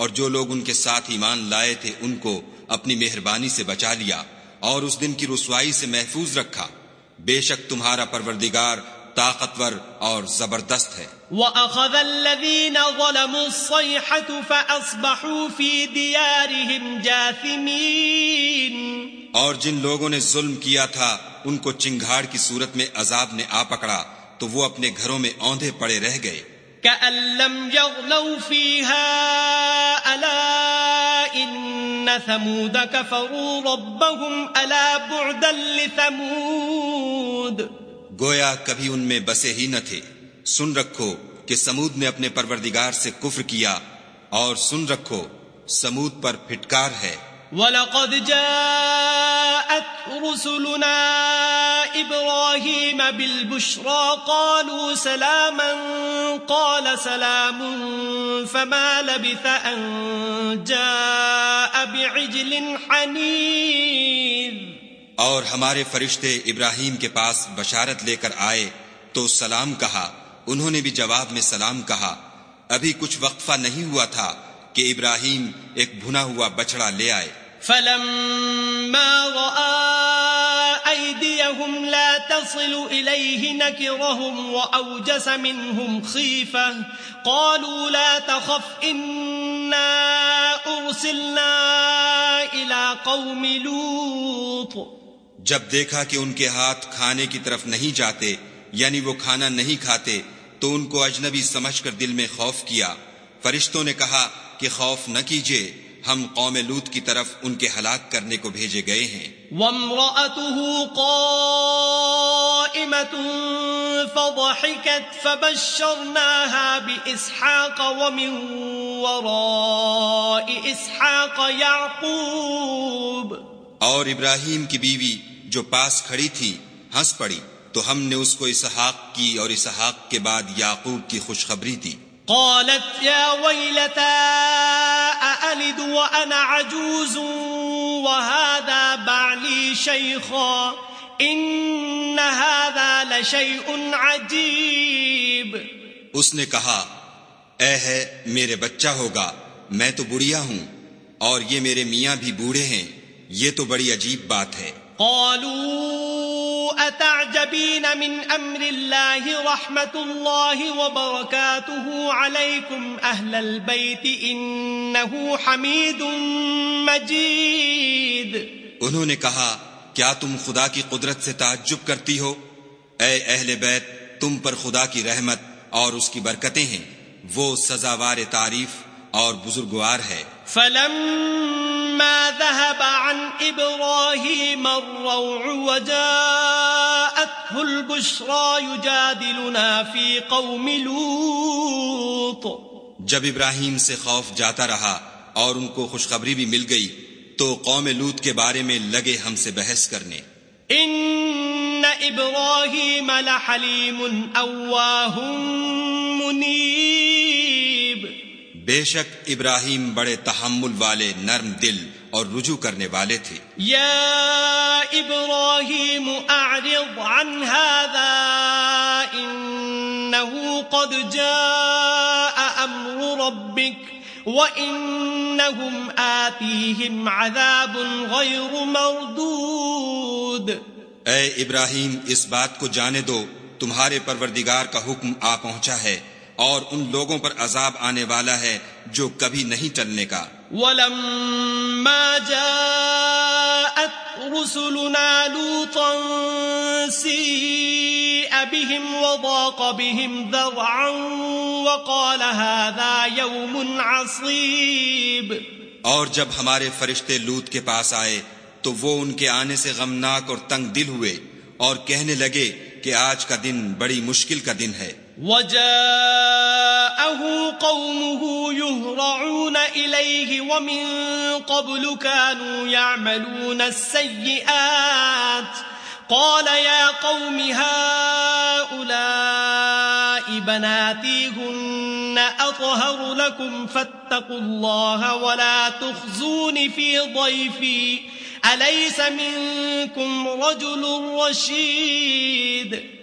B: اور جو لوگ ان کے ساتھ ایمان لائے تھے ان کو اپنی مہربانی سے بچا لیا اور اس دن کی رسوائی سے محفوظ رکھا بے شک تمہارا پروردگار طاقتور اور زبردست ہے
A: وَأَخَذَ الَّذِينَ ظَلَمُوا الصَّيْحَةُ فَأَصْبَحُوا فِي دِيَارِهِمْ جَاثِمِينَ
B: اور جن لوگوں نے ظلم کیا تھا ان کو چنگھاڑ کی صورت میں عذاب نے آ پکڑا تو وہ اپنے گھروں میں آندھے پڑے رہ گئے
A: كَأَلَمْ يَغْنَوْا فِيهَا أَلَا إِنَّ ثَمُودَ كَفَرُوا رَبَّهُمْ أَلَا بُعْدًا لِثَمُودَ
B: گویا کبھی ان میں بسے ہی نہ تھے سن رکھو کہ سمود نے اپنے پروردگار سے کفر کیا اور سن رکھو سمود پر پھٹکار
A: ہے وَلَقَدْ جَاءَتْ رُسُلُنَا إِبْرَاهِيمَ بِالْبُشْرَى قَالُوا سَلَامًا قَالَ سَلَامٌ فَمَا لَبِثَ أَنْ جَاءَ بِعِجْلٍ حَنِيذٍ
B: اور ہمارے فرشتے ابراہیم کے پاس بشارت لے کر آئے تو سلام کہا انہوں نے بھی جواب میں سلام کہا ابھی کچھ وقفہ نہیں ہوا تھا کہ ابراہیم ایک بھنا ہوا بچڑا لے آئے لوط جب دیکھا کہ ان کے ہاتھ کھانے کی طرف نہیں جاتے یعنی وہ کھانا نہیں کھاتے تو ان کو اجنبی سمجھ کر دل میں خوف کیا فرشتوں نے کہا کہ خوف نہ کیجیے ہم قوم لوت کی طرف ان کے ہلاک کرنے کو بھیجے گئے ہیں
A: اسحاق یاقوب
B: اور ابراہیم کی بیوی جو پاس کھڑی تھی ہنس پڑی تو ہم نے اس کو اسحاق کی اور اسحاق کے بعد یعقوب کی خوشخبری دی
A: قالت يا ويلتا أألد وأنا عجوز وهذا بعلي شيخا إن هذا لشيء عجيب
B: اس نے کہا اے ہے میرے بچہ ہوگا میں تو بڑھیا ہوں اور یہ میرے میاں بھی بوڑھے ہیں یہ تو بڑی عجیب بات ہے
A: قالوا اتعجبین من امر اللہ رحمت اللہ وبرکاتہ علیکم اہل البیت انہو حمید مجید
B: انہوں نے کہا کیا تم خدا کی قدرت سے تعجب کرتی ہو اے اہل بیت تم پر خدا کی رحمت اور اس کی برکتیں ہیں وہ سزاوار تعریف اور بزرگوار ہے
A: فلما ذهب عن إبراهيم الروع وجاءته البشرى يجادلنا في قوم لوط
B: جب ابراہیم سے خوف جاتا رہا اور ان کو خوشخبری بھی مل گئی تو قوم لوت کے بارے میں لگے ہم سے بحث کرنے
A: ان ابراہیم لحلیم اواہم منیب
B: بے شک ابراہیم بڑے تحمل والے نرم دل اور رجوع کرنے والے تھے
A: یا ابراہیم اعرض عن هذا انہو قد جاء امر ربک وانہم آتیہم عذاب غیر مردود اے ابراہیم
B: اس بات کو جانے دو تمہارے پروردگار کا حکم آ پہنچا ہے اور ان لوگوں پر عذاب آنے والا ہے جو کبھی نہیں ٹلنے کا
A: ولما جاءت رسلنا لوطا سيئ بهم وضاق بهم ذرعا وقال هذا يوم عصيب
B: اور جب ہمارے فرشتے لوت کے پاس آئے تو وہ ان کے آنے سے غمناک اور تنگ دل ہوئے اور کہنے لگے کہ آج کا دن بڑی مشکل کا دن ہے
A: وَمِن قَبْلُ كَانُوا يَعْمَلُونَ السَّيِّئَاتِ قَالَ يَا قَوْمِ هَا أُولَاءِ ن أَطْهَرُ لَكُمْ فَاتَّقُوا اللَّهَ وَلَا تُخْزُونِ فِي ضَيْفِي أَلَيْسَ مِنْكُمْ رَجُلٌ رَشِيدٌ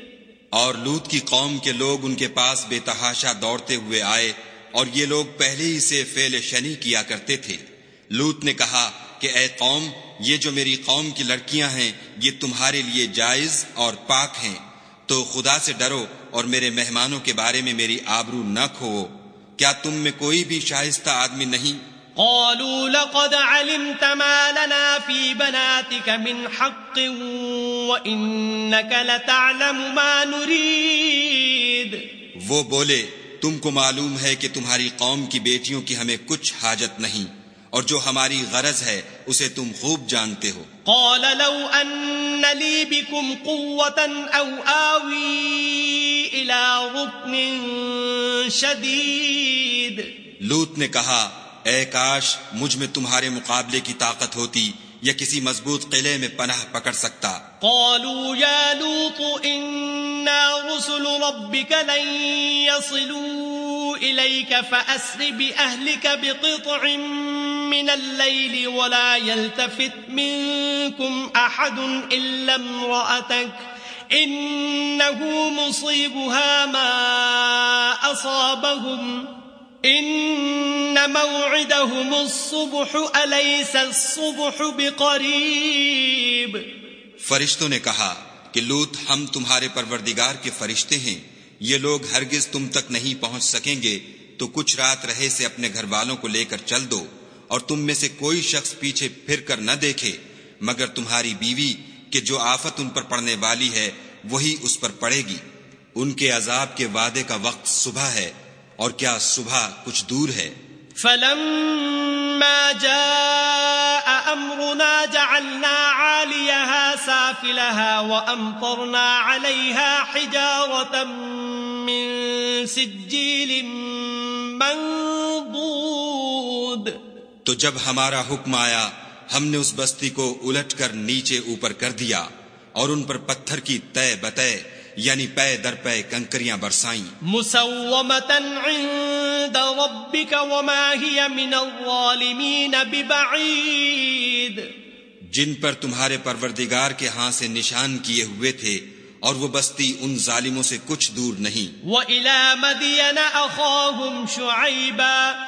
B: اور لوت کی قوم کے لوگ ان کے پاس بے تحاشا دوڑتے ہوئے آئے اور یہ لوگ پہلے ہی سے فیل شنی کیا کرتے تھے لوت نے کہا کہ اے قوم یہ جو میری قوم کی لڑکیاں ہیں یہ تمہارے لیے جائز اور پاک ہیں تو خدا سے ڈرو اور میرے مہمانوں کے بارے میں میری آبرو نہ کھو کیا تم میں کوئی بھی شائستہ آدمی نہیں
A: قالوا لقد علمت ما لنا في بناتك من حق وإنك لتعلم ما نريد
B: وہ بولے تم کو معلوم ہے کہ تمہاری قوم کی بیٹیوں کی ہمیں کچھ حاجت نہیں اور جو ہماری غرض ہے اسے تم خوب جانتے ہو
A: قال لو ان لي بكم قوة او آوي الى ركن شديد
B: لوت نے کہا اے کاش مجھ میں تمہارے مقابلے کی طاقت ہوتی یا کسی مضبوط قلعے میں پناہ پکڑ سکتا
A: قالوا لوط رسل ربك لن يصلوا بقطع من الليل ولا يلتفت منكم مصيبها ما ان موعدهم الصبح الصبح
B: فرشتوں نے کہا کہ لوت ہم تمہارے پروردگار کے فرشتے ہیں یہ لوگ ہرگز تم تک نہیں پہنچ سکیں گے تو کچھ رات رہے سے اپنے گھر والوں کو لے کر چل دو اور تم میں سے کوئی شخص پیچھے پھر کر نہ دیکھے مگر تمہاری بیوی کہ جو آفت ان پر پڑنے والی ہے وہی اس پر پڑے گی ان کے عذاب کے وعدے کا وقت صبح ہے اور کیا صبح کچھ دور ہے
A: فلما جاء امرنا جعلنا عاليها سافلها وامطرنا عليها حجارة من سجيل منضود
B: تو جب ہمارا حکم آیا ہم نے اس بستی کو الٹ کر نیچے اوپر کر دیا اور ان پر پتھر کی تے بتے یعنی پے در پے کنکریاں برسائیں
A: عند ربك وما هي من الظالمين ببعيد
B: جن پر تمہارے پروردگار کے ہاں سے نشان کیے ہوئے تھے اور وہ بستی ان ظالموں سے کچھ دور نہیں
A: وہ الا أَخَاهُمْ شُعَيْبًا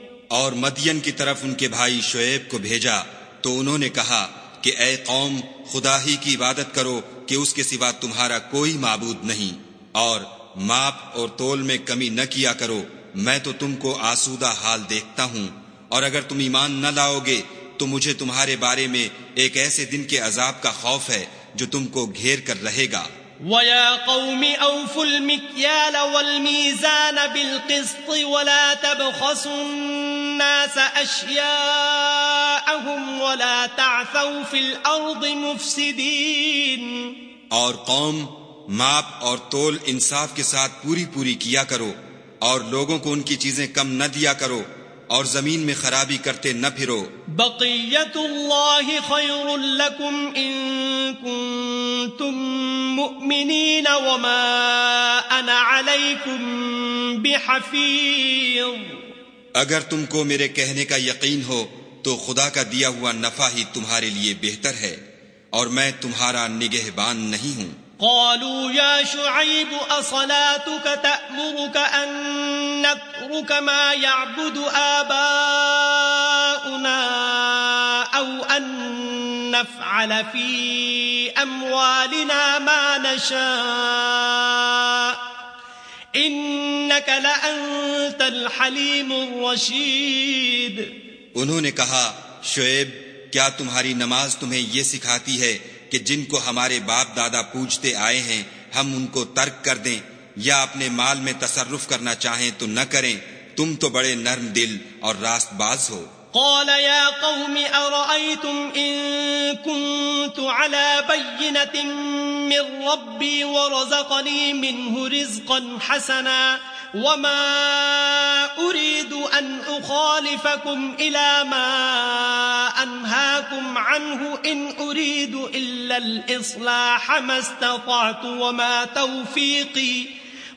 B: اور مدین کی طرف ان کے بھائی شعیب کو بھیجا تو انہوں نے کہا کہ اے قوم خدا ہی کی عبادت کرو کہ اس کے سوا تمہارا کوئی معبود نہیں اور ماپ اور تول میں کمی نہ کیا کرو میں تو تم کو آسودہ حال دیکھتا ہوں اور اگر تم ایمان نہ لاؤ گے تو مجھے تمہارے بارے میں ایک ایسے دن کے عذاب کا خوف ہے جو تم کو گھیر کر رہے گا
A: وَيَا قَوْمِ أَوْفُوا الْمِكْيَالَ وَالْمِيزَانَ بِالْقِسْطِ وَلَا تَبْخَسُوا النَّاسَ أَشْيَاءَهُمْ وَلَا تَعْثَوْا فِي الْأَرْضِ مُفْسِدِينَ
B: اور قوم ماپ اور تول انصاف کے ساتھ پوری پوری کیا کرو اور لوگوں کو ان کی چیزیں کم نہ دیا کرو اور زمین میں خرابی کرتے نہ پھرو
A: بقیت اللہ خیر لکم ان کنتم مؤمنین وما انا علیکم بحفیر اگر تم کو
B: میرے کہنے کا یقین ہو تو خدا کا دیا ہوا نفع ہی تمہارے لیے بہتر ہے اور میں تمہارا نگہبان نہیں ہوں
A: قالوا يا شعيب أصلاتك تأمرك أن نترك ما يعبد آباؤنا أو أن نفعل في أموالنا ما نشاء إنك لأنت الحليم الرشيد
B: انہوں نے کہا شعیب کیا تمہاری نماز تمہیں یہ سکھاتی ہے کہ جن کو ہمارے باپ دادا پوچھتے آئے ہیں ہم ان کو ترک کر دیں یا اپنے مال میں تصرف کرنا چاہیں تو نہ کریں تم تو بڑے نرم دل اور راست باز ہو
A: قال يا قوم ارايتم ان كنت على بينه من ربي ورزقني منه رزقا حسنا وما اريد ان اخالفكم الى ما انهاكم عنه ان اريد الا الاصلاح ما استطعت وما توفيقي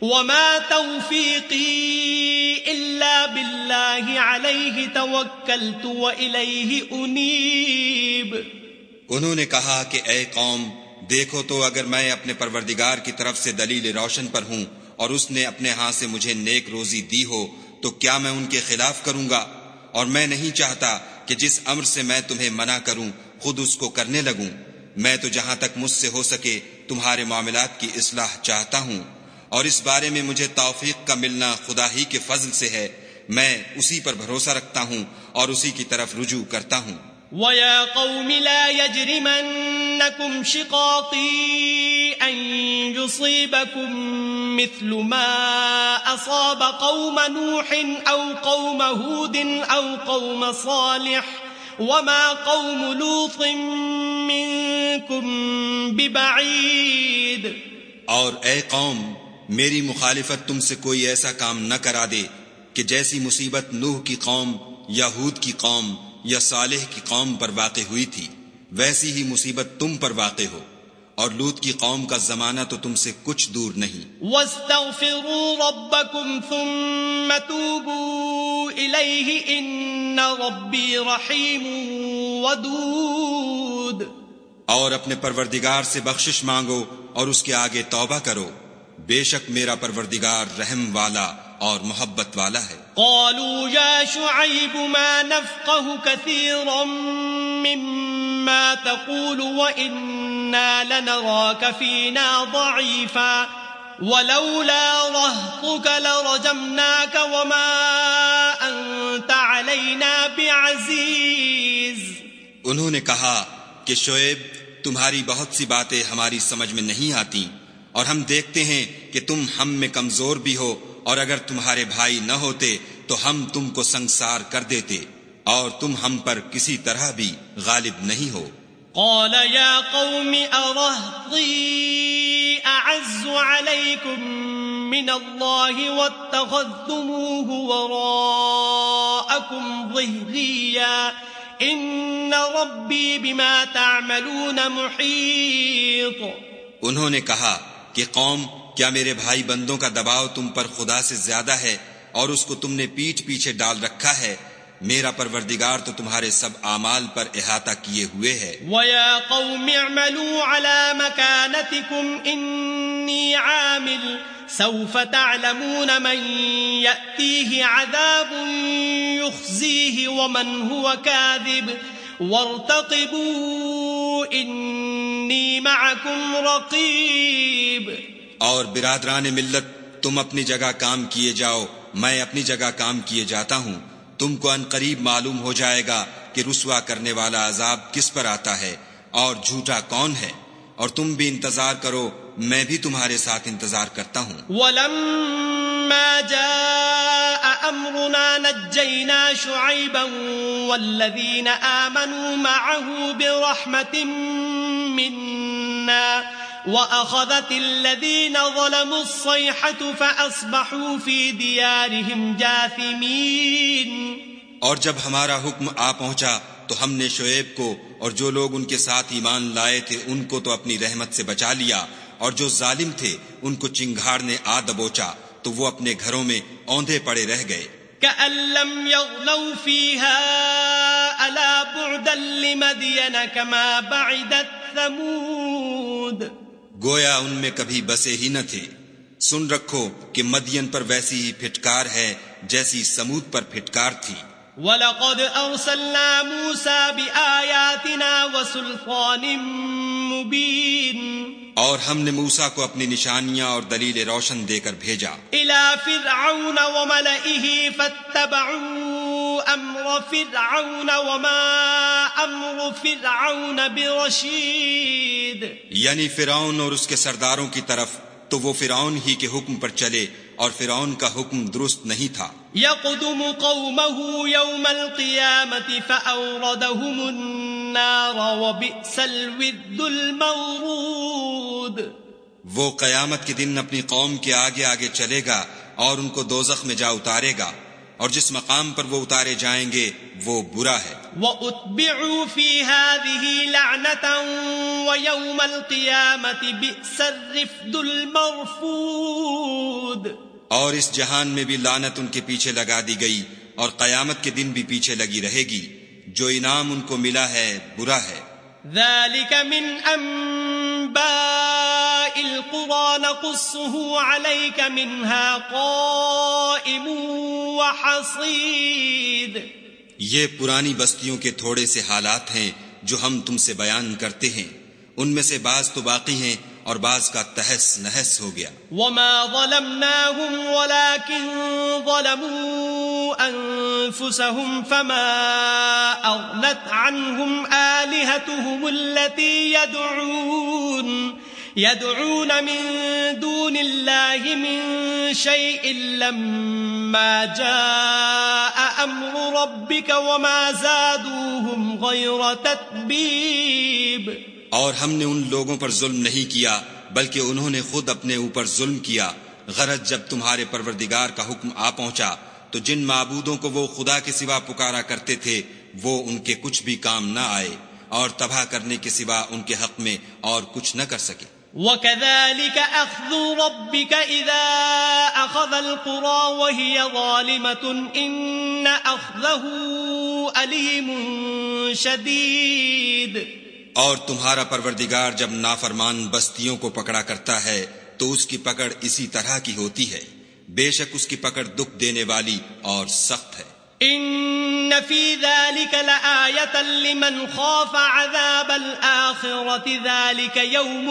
A: وما توفيقي الا بالله عليه توكلت واليه انيب انہوں نے کہا
B: کہ اے قوم دیکھو تو اگر میں اپنے پروردگار کی طرف سے دلیل روشن پر ہوں اور اس نے اپنے ہاں سے مجھے نیک روزی دی ہو تو کیا میں ان کے خلاف کروں گا اور میں نہیں چاہتا کہ جس امر سے میں تمہیں منع کروں خود اس کو کرنے لگوں میں تو جہاں تک مجھ سے ہو سکے تمہارے معاملات کی اصلاح چاہتا ہوں اور اس بارے میں مجھے توفیق کا ملنا خدا ہی کے فضل سے ہے میں اسی پر بھروسہ رکھتا ہوں اور اسی کی طرف رجوع کرتا ہوں
A: وَيَا قَوْمِ لَا يَجْرِمَنَّكُمْ شِقَاطِي أَن يُصِيبَكُمْ مِثْلُ مَا أَصَابَ قَوْمَ نُوحٍ أَوْ قَوْمَ هُودٍ أَوْ قَوْمَ صَالِحٍ وَمَا قَوْمُ لُوطٍ مِّنْكُمْ بِبَعِيدٍ
B: اور اے قوم میری مخالفت تم سے کوئی ایسا کام نہ کرا دے کہ جیسی مصیبت نوح کی قوم یا ہود کی قوم یا صالح کی قوم پر واقع ہوئی تھی ویسی ہی مصیبت تم پر واقع ہو اور لوت کی قوم کا زمانہ تو تم سے کچھ دور نہیں
A: دود
B: اور اپنے پروردگار سے بخشش مانگو اور اس کے آگے توبہ کرو بے شک میرا پروردگار رحم والا اور محبت والا ہے
A: قالوا يا شعيب ما نفقه كثيرا مما تقول واننا لنراك فينا ضعيفا ولولا رهطك لرجمناك وما انت علينا بعزيز
B: انہوں نے کہا کہ شعیب تمہاری بہت سی باتیں ہماری سمجھ میں نہیں آتی اور ہم دیکھتے ہیں کہ تم ہم میں کمزور بھی ہو اور اگر تمہارے بھائی نہ ہوتے تو ہم تم کو سنسار کر دیتے اور تم ہم پر کسی طرح بھی غالب نہیں ہو
A: قال يا قوم ارهطي اعز عليكم من الله واتخذتموه وراءكم ظهريا ان ربي بما تعملون محيط
B: انہوں نے کہا کہ قوم کیا میرے بھائی بندوں کا دباؤ تم پر خدا سے زیادہ ہے اور اس کو تم نے پیٹ پیچھے ڈال رکھا ہے میرا پروردگار تو تمہارے سب اعمال پر احاطہ کیے ہوئے ہے
A: وَيَا قَوْمِ اعْمَلُوا عَلَى مَكَانَتِكُمْ إِنِّي عَامِلٌ سوف تعلمون من يأتيه عذاب يخزيه ومن هو كاذب وارتقبوا إني معكم رقيب
B: اور برادران ملت تم اپنی جگہ کام کیے جاؤ میں اپنی جگہ کام کیے جاتا ہوں تم کو ان قریب معلوم ہو جائے گا کہ رسوا کرنے والا عذاب کس پر آتا ہے اور جھوٹا کون ہے اور تم بھی انتظار کرو میں بھی تمہارے ساتھ انتظار کرتا ہوں
A: وَأَخَذَتِ الَّذِينَ ظَلَمُوا الصَّيْحَةُ فَأَصْبَحُوا فِي دِيَارِهِمْ جَاثِمِينَ اور
B: جب ہمارا حکم آ پہنچا تو ہم نے شعیب کو اور جو لوگ ان کے ساتھ ایمان لائے تھے ان کو تو اپنی رحمت سے بچا لیا اور جو ظالم تھے ان کو چنگھار نے آ دبوچا تو وہ اپنے گھروں میں اوندے پڑے رہ گئے
A: كَأَن لَّمْ يَغْلَوْا فِيهَا أَلَا بُعْدًا لِّمَدْيَنَ كَمَا بَعِدَتْ ثَمُودُ
B: گویا ان میں کبھی بسے ہی نہ تھے سن رکھو کہ مدین پر ویسی ہی پھٹکار ہے جیسی سمود پر پھٹکار تھی
A: وَلَقَدْ أَرْسَلْنَا مُوسَى بِآيَاتِنَا وَسُلْطَانٍ مُبِينٍ
B: اور ہم نے موسیٰ کو اپنی نشانیاں اور دلیل روشن دے کر بھیجا
A: إِلَى فِرْعَوْنَ وَمَلَئِهِ فَاتَّبَعُوا أَمْرَ فِرْعَوْنَ وَمَا أَمْرُ فِرْعَوْنَ بِرَشِيدٍ
B: یعنی فرعون اور اس کے سرداروں کی طرف تو وہ فرعون ہی کے حکم پر چلے اور فرعون کا حکم درست نہیں تھا
A: یقدم قومه یوم القیامت فأوردهم النار وبئس الود المورود
B: وہ قیامت کے دن اپنی قوم کے آگے آگے چلے گا اور ان کو دوزخ میں جا اتارے گا اور جس مقام پر وہ اتارے جائیں گے وہ برا ہے اور اس جہان میں بھی لانت ان کے پیچھے لگا دی گئی اور قیامت کے دن بھی پیچھے لگی رہے گی جو انعام ان کو ملا ہے برا ہے
A: ذلك من أنباء القرى نقصه عليك منها قائم وحصيد
B: یہ پرانی بستیوں کے تھوڑے سے حالات ہیں جو ہم تم سے بیان کرتے ہیں ان میں سے بعض تو باقی ہیں اور بعض کا تحس نحس ہو گیا
A: وما ظلمناهم ولكن ظلمون أنفسهم فما أغنت عنهم آلهتهم التي يدعون يدعون من دون الله من شيء لما جاء أمر ربك وما زادوهم غير تتبيب اور
B: ہم نے ان لوگوں پر ظلم نہیں کیا بلکہ انہوں نے خود اپنے اوپر ظلم کیا غرض جب تمہارے پروردگار کا حکم آ پہنچا تو جن معبودوں کو وہ خدا کے سوا پکارا کرتے تھے وہ ان کے کچھ بھی کام نہ آئے اور تباہ کرنے کے سوا ان کے حق میں اور کچھ نہ کر سکے
A: وَكَذَلِكَ أَخْذُ رَبِّكَ إِذَا أَخَذَ الْقُرَى وَهِيَ ظَالِمَةٌ إِنَّ أَخْذَهُ أَلِيمٌ شَدِيدٌ
B: اور تمہارا پروردگار جب نافرمان بستیوں کو پکڑا کرتا ہے تو اس کی پکڑ اسی طرح کی ہوتی ہے بے شک اس کی پکڑ دکھ دینے والی اور سخت ہے
A: ان فی ذالک لآیتا لمن خوف عذاب الآخرت ذالک یوم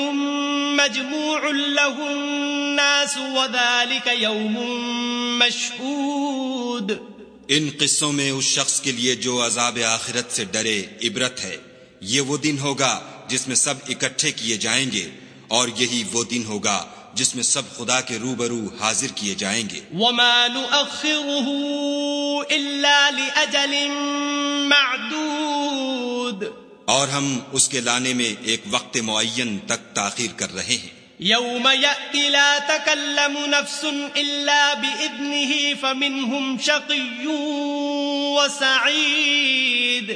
A: مجموع له الناس وذالک یوم مشہود
B: ان قصوں میں اس شخص کے لیے جو عذاب آخرت سے ڈرے عبرت ہے یہ وہ دن ہوگا جس میں سب اکٹھے کیے جائیں گے اور یہی وہ دن ہوگا جس میں سب خدا کے روبرو حاضر کیے جائیں گے
A: وما نؤخره الا معدود
B: اور ہم اس کے لانے میں ایک وقت معین تک تاخیر کر رہے ہیں
A: یوم یأتی لا تکلم نفس الا ہی فمنهم شقی وسعید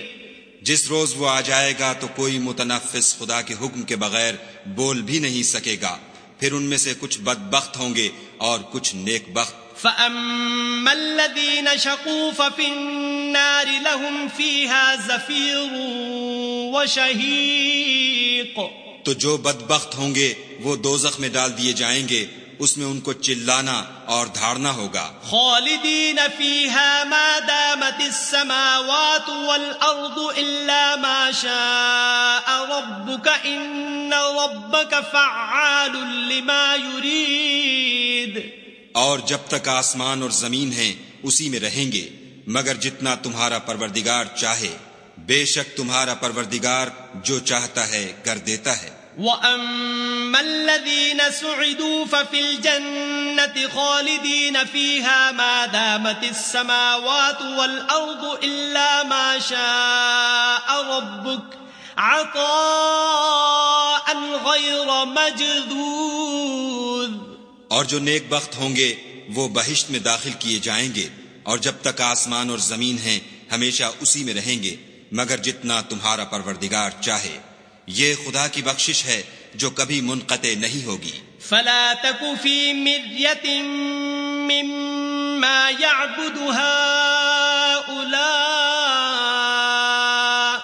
B: جس روز وہ آ جائے گا تو کوئی متنفس خدا کے حکم کے بغیر بول بھی نہیں سکے گا پھر ان میں سے کچھ بدبخت ہوں گے اور کچھ نیک بخت
A: فَأَمَّا الَّذِينَ شَقُوا فَفِ النَّارِ لَهُمْ فِيهَا زَفِيرٌ وَشَهِيقٌ
B: تو جو بدبخت ہوں گے وہ دوزخ میں ڈال دیے جائیں گے اس میں ان کو چلانا اور دھارنا ہوگا
A: خالدین فیہا ما ما دامت السماوات والارض الا شاء ربک ربک ان فعال لما یرید
B: اور جب تک آسمان اور زمین ہیں اسی میں رہیں گے مگر جتنا تمہارا پروردگار چاہے بے شک تمہارا پروردگار جو چاہتا ہے کر دیتا ہے
A: اور
B: جو نیک بخت ہوں گے وہ بہشت میں داخل کیے جائیں گے اور جب تک آسمان اور زمین ہیں ہمیشہ اسی میں رہیں گے مگر جتنا تمہارا پروردگار چاہے یہ خدا کی بخشش ہے جو کبھی منقطع نہیں ہوگی
A: فلا تک فی مریت مما يعبدها هؤلاء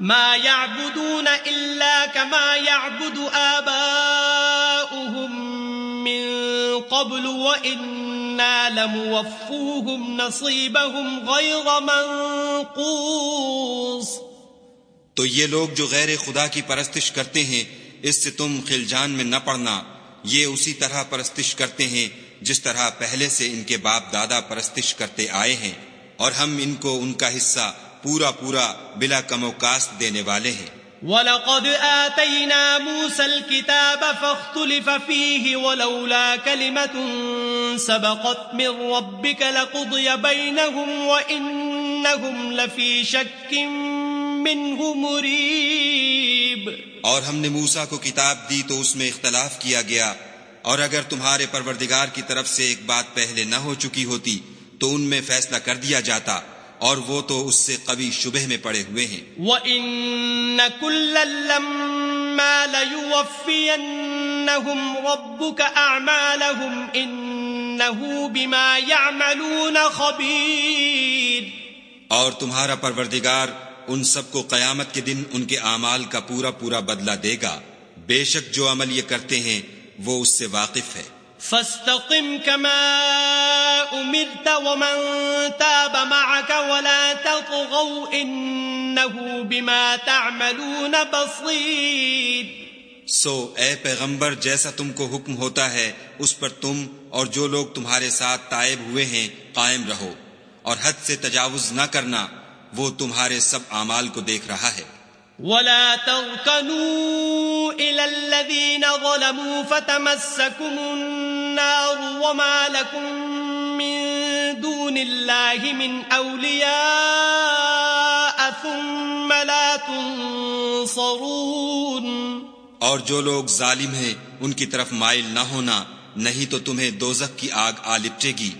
A: ما يعبدون الا كما يعبد اباؤهم من قبل واننا لموفوهم نصيبهم غير منقوص
B: تو یہ لوگ جو غیر خدا کی پرستش کرتے ہیں اس سے تم خلجان میں نہ پڑنا یہ اسی طرح پرستش کرتے ہیں جس طرح پہلے سے ان کے باپ دادا پرستش کرتے آئے ہیں اور ہم ان کو ان کا حصہ پورا پورا بلا کم و کاست دینے والے ہیں
A: وَلَقَدْ آتَيْنَا مُوسَى الْكِتَابَ فَاخْتُلِفَ فِيهِ وَلَوْلَا كَلِمَةٌ سَبَقَتْ مِنْ رَبِّكَ لَقُضْيَ بَيْنَهُمْ وَإِنَّهُمْ لَفِي شَكٍّ منہ مریب اور ہم
B: نے موسا کو کتاب دی تو اس میں اختلاف کیا گیا اور اگر تمہارے پروردگار کی طرف سے ایک بات پہلے نہ ہو چکی ہوتی تو ان میں فیصلہ کر دیا جاتا اور وہ تو اس سے قوی شبہ میں پڑے ہوئے ہیں اور تمہارا پروردگار ان سب کو قیامت کے دن ان کے اعمال کا پورا پورا بدلہ دے گا بے شک جو عمل یہ کرتے ہیں وہ اس سے واقف ہے
A: فاستقم كما امرت ومن تاب معك ولا تطغوا انه بما تعملون بصير
B: سو اے پیغمبر جیسا تم کو حکم ہوتا ہے اس پر تم اور جو لوگ تمہارے ساتھ تائب ہوئے ہیں قائم رہو اور حد سے تجاوز نہ کرنا وہ تمہارے سب اعمال کو دیکھ رہا ہے
A: ولا تركنوا الى الذين ظلموا فتمسكم النار وما لكم من دون الله من اولياء ثم لا تنصرون
B: اور جو لوگ ظالم ہیں ان کی طرف مائل نہ ہونا نہیں تو تمہیں دوزخ کی آگ آ لپٹے گی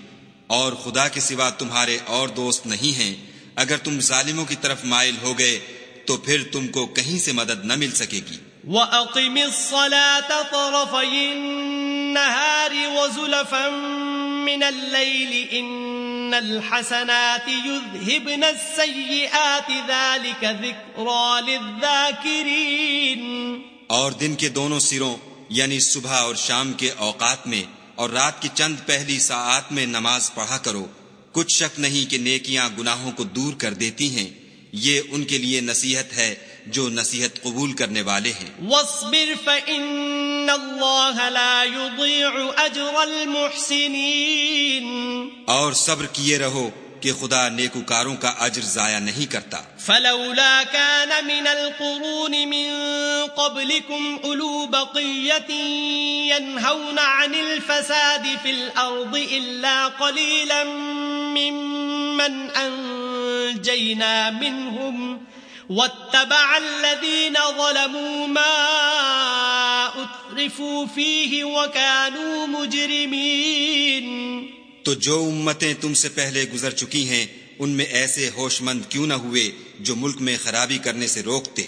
B: اور خدا کے سوا تمہارے اور دوست نہیں ہیں اگر تم ظالموں کی طرف مائل ہو گئے تو پھر تم کو کہیں سے مدد نہ مل سکے گی
A: وَأَقِمِ الصَّلَاةَ طَرَفَيِ النَّهَارِ وَزُلَفًا مِنَ اللَّيْلِ إِنَّ الْحَسَنَاتِ يُذْهِبْنَ السَّيِّئَاتِ ذَلِكَ ذِكْرًا لِلذَّاكِرِينَ
B: اور دن کے دونوں سروں یعنی صبح اور شام کے اوقات میں اور رات کی چند پہلی ساعت میں نماز پڑھا کرو کچھ شک نہیں کہ نیکیاں گناہوں کو دور کر دیتی ہیں یہ ان کے لیے نصیحت ہے جو نصیحت قبول کرنے والے ہیں
A: وَصْبِرْ فَإِنَّ اللَّهَ لَا يُضِيعُ أَجْرَ الْمُحْسِنِينَ
B: اور صبر کیے رہو کہ خدا نیکوکاروں کا اجر ضائع نہیں
A: کرتا فلولا كان من القرون من قبلكم اولو بقيه ينهون عن الفساد في الارض الا قليلا ممن انجينا منهم واتبع الذين ظلموا ما اترفوا فيه وكانوا مجرمين
B: تو جو امتیں تم سے پہلے گزر چکی ہیں ان میں ایسے ہوش مند کیوں نہ ہوئے جو ملک میں خرابی کرنے سے روکتے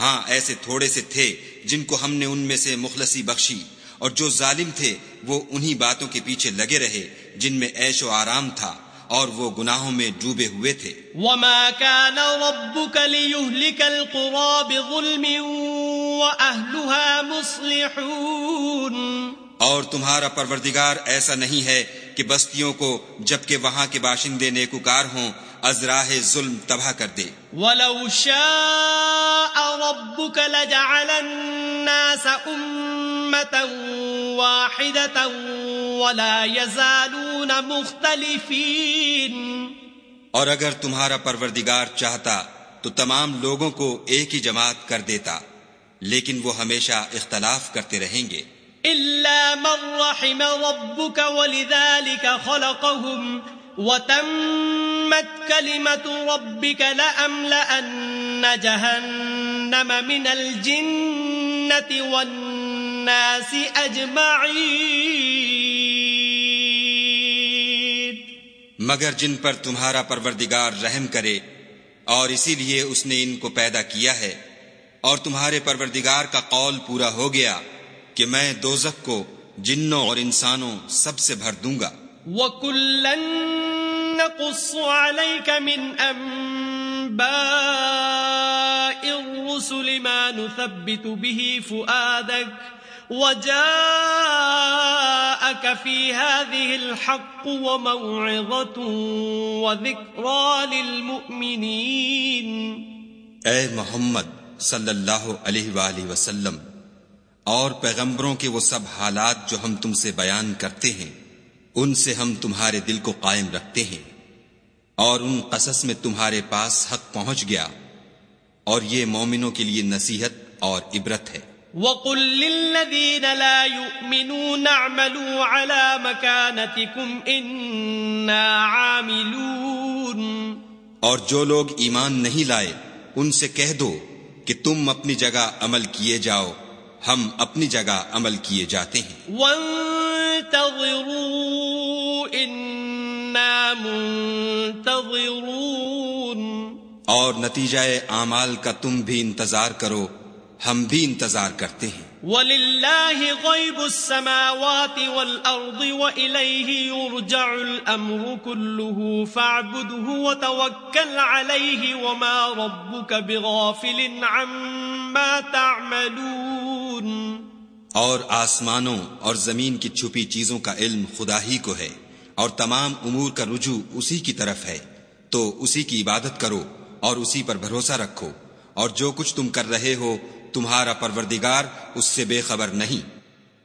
B: ہاں ایسے تھوڑے سے تھے جن کو ہم نے ان میں سے مخلصی بخشی اور جو ظالم تھے وہ انہی باتوں کے پیچھے لگے رہے جن میں عیش و آرام تھا اور وہ گناہوں میں ڈوبے ہوئے تھے
A: وما كان ربك ليهلك القرى بظلم مصلحون
B: اور تمہارا پروردگار ایسا نہیں ہے کہ بستیوں کو جبکہ وہاں کے باشندے نیکوکار ہوں ازراہ ظلم
A: تباہ کر دے مُخْتَلِفِينَ
B: اور اگر تمہارا پروردگار چاہتا تو تمام لوگوں کو ایک ہی جماعت کر دیتا لیکن وہ ہمیشہ اختلاف کرتے رہیں گے
A: من رحم ربك ولذلك خلقهم وتمت كلمة ربك لأملأن جهنم ان الجنة والناس أجمعين
B: مگر جن پر تمہارا پروردگار رحم کرے اور اسی لیے اس نے ان کو پیدا کیا ہے اور تمہارے پروردگار کا قول پورا ہو گیا کہ میں دوزک کو جنوں اور انسانوں سب سے بھر دوں گا
A: وہ کل والی کا من سلمان کفی حد
B: محمد صلی اللہ علیہ وآلہ وسلم اور پیغمبروں کے وہ سب حالات جو ہم تم سے بیان کرتے ہیں ان سے ہم تمہارے دل کو قائم رکھتے ہیں اور ان قصص میں تمہارے پاس حق پہنچ گیا اور یہ مومنوں کے لیے نصیحت اور عبرت ہے
A: لَا يُؤْمِنُونَ عَلَى مَكَانَتِكُمْ إِنَّا عَامِلُونَ
B: اور جو لوگ ایمان نہیں لائے ان سے کہہ دو کہ تم اپنی جگہ عمل کیے جاؤ ہم اپنی جگہ عمل کیے جاتے ہیں اور نتیجہ اعمال کا تم بھی انتظار کرو ہم بھی انتظار
A: کرتے ہیں وَلِلَّهِ غَيْبُ السَّمَاوَاتِ وَالْأَرْضِ وَإِلَيْهِ يُرْجَعُ الْأَمْرُ كُلُّهُ فَاعْبُدْهُ وَتَوَكَّلْ عَلَيْهِ وَمَا رَبُّكَ بِغَافِلٍ عَمَّا تَعْمَلُونَ
B: اور آسمانوں اور زمین کی چھپی چیزوں کا علم خدا ہی کو ہے اور تمام امور کا رجوع اسی کی طرف ہے تو اسی کی عبادت کرو اور اسی پر بھروسہ رکھو اور جو کچھ تم کر رہے ہو تمہارا پروردگار اس سے بے خبر نہیں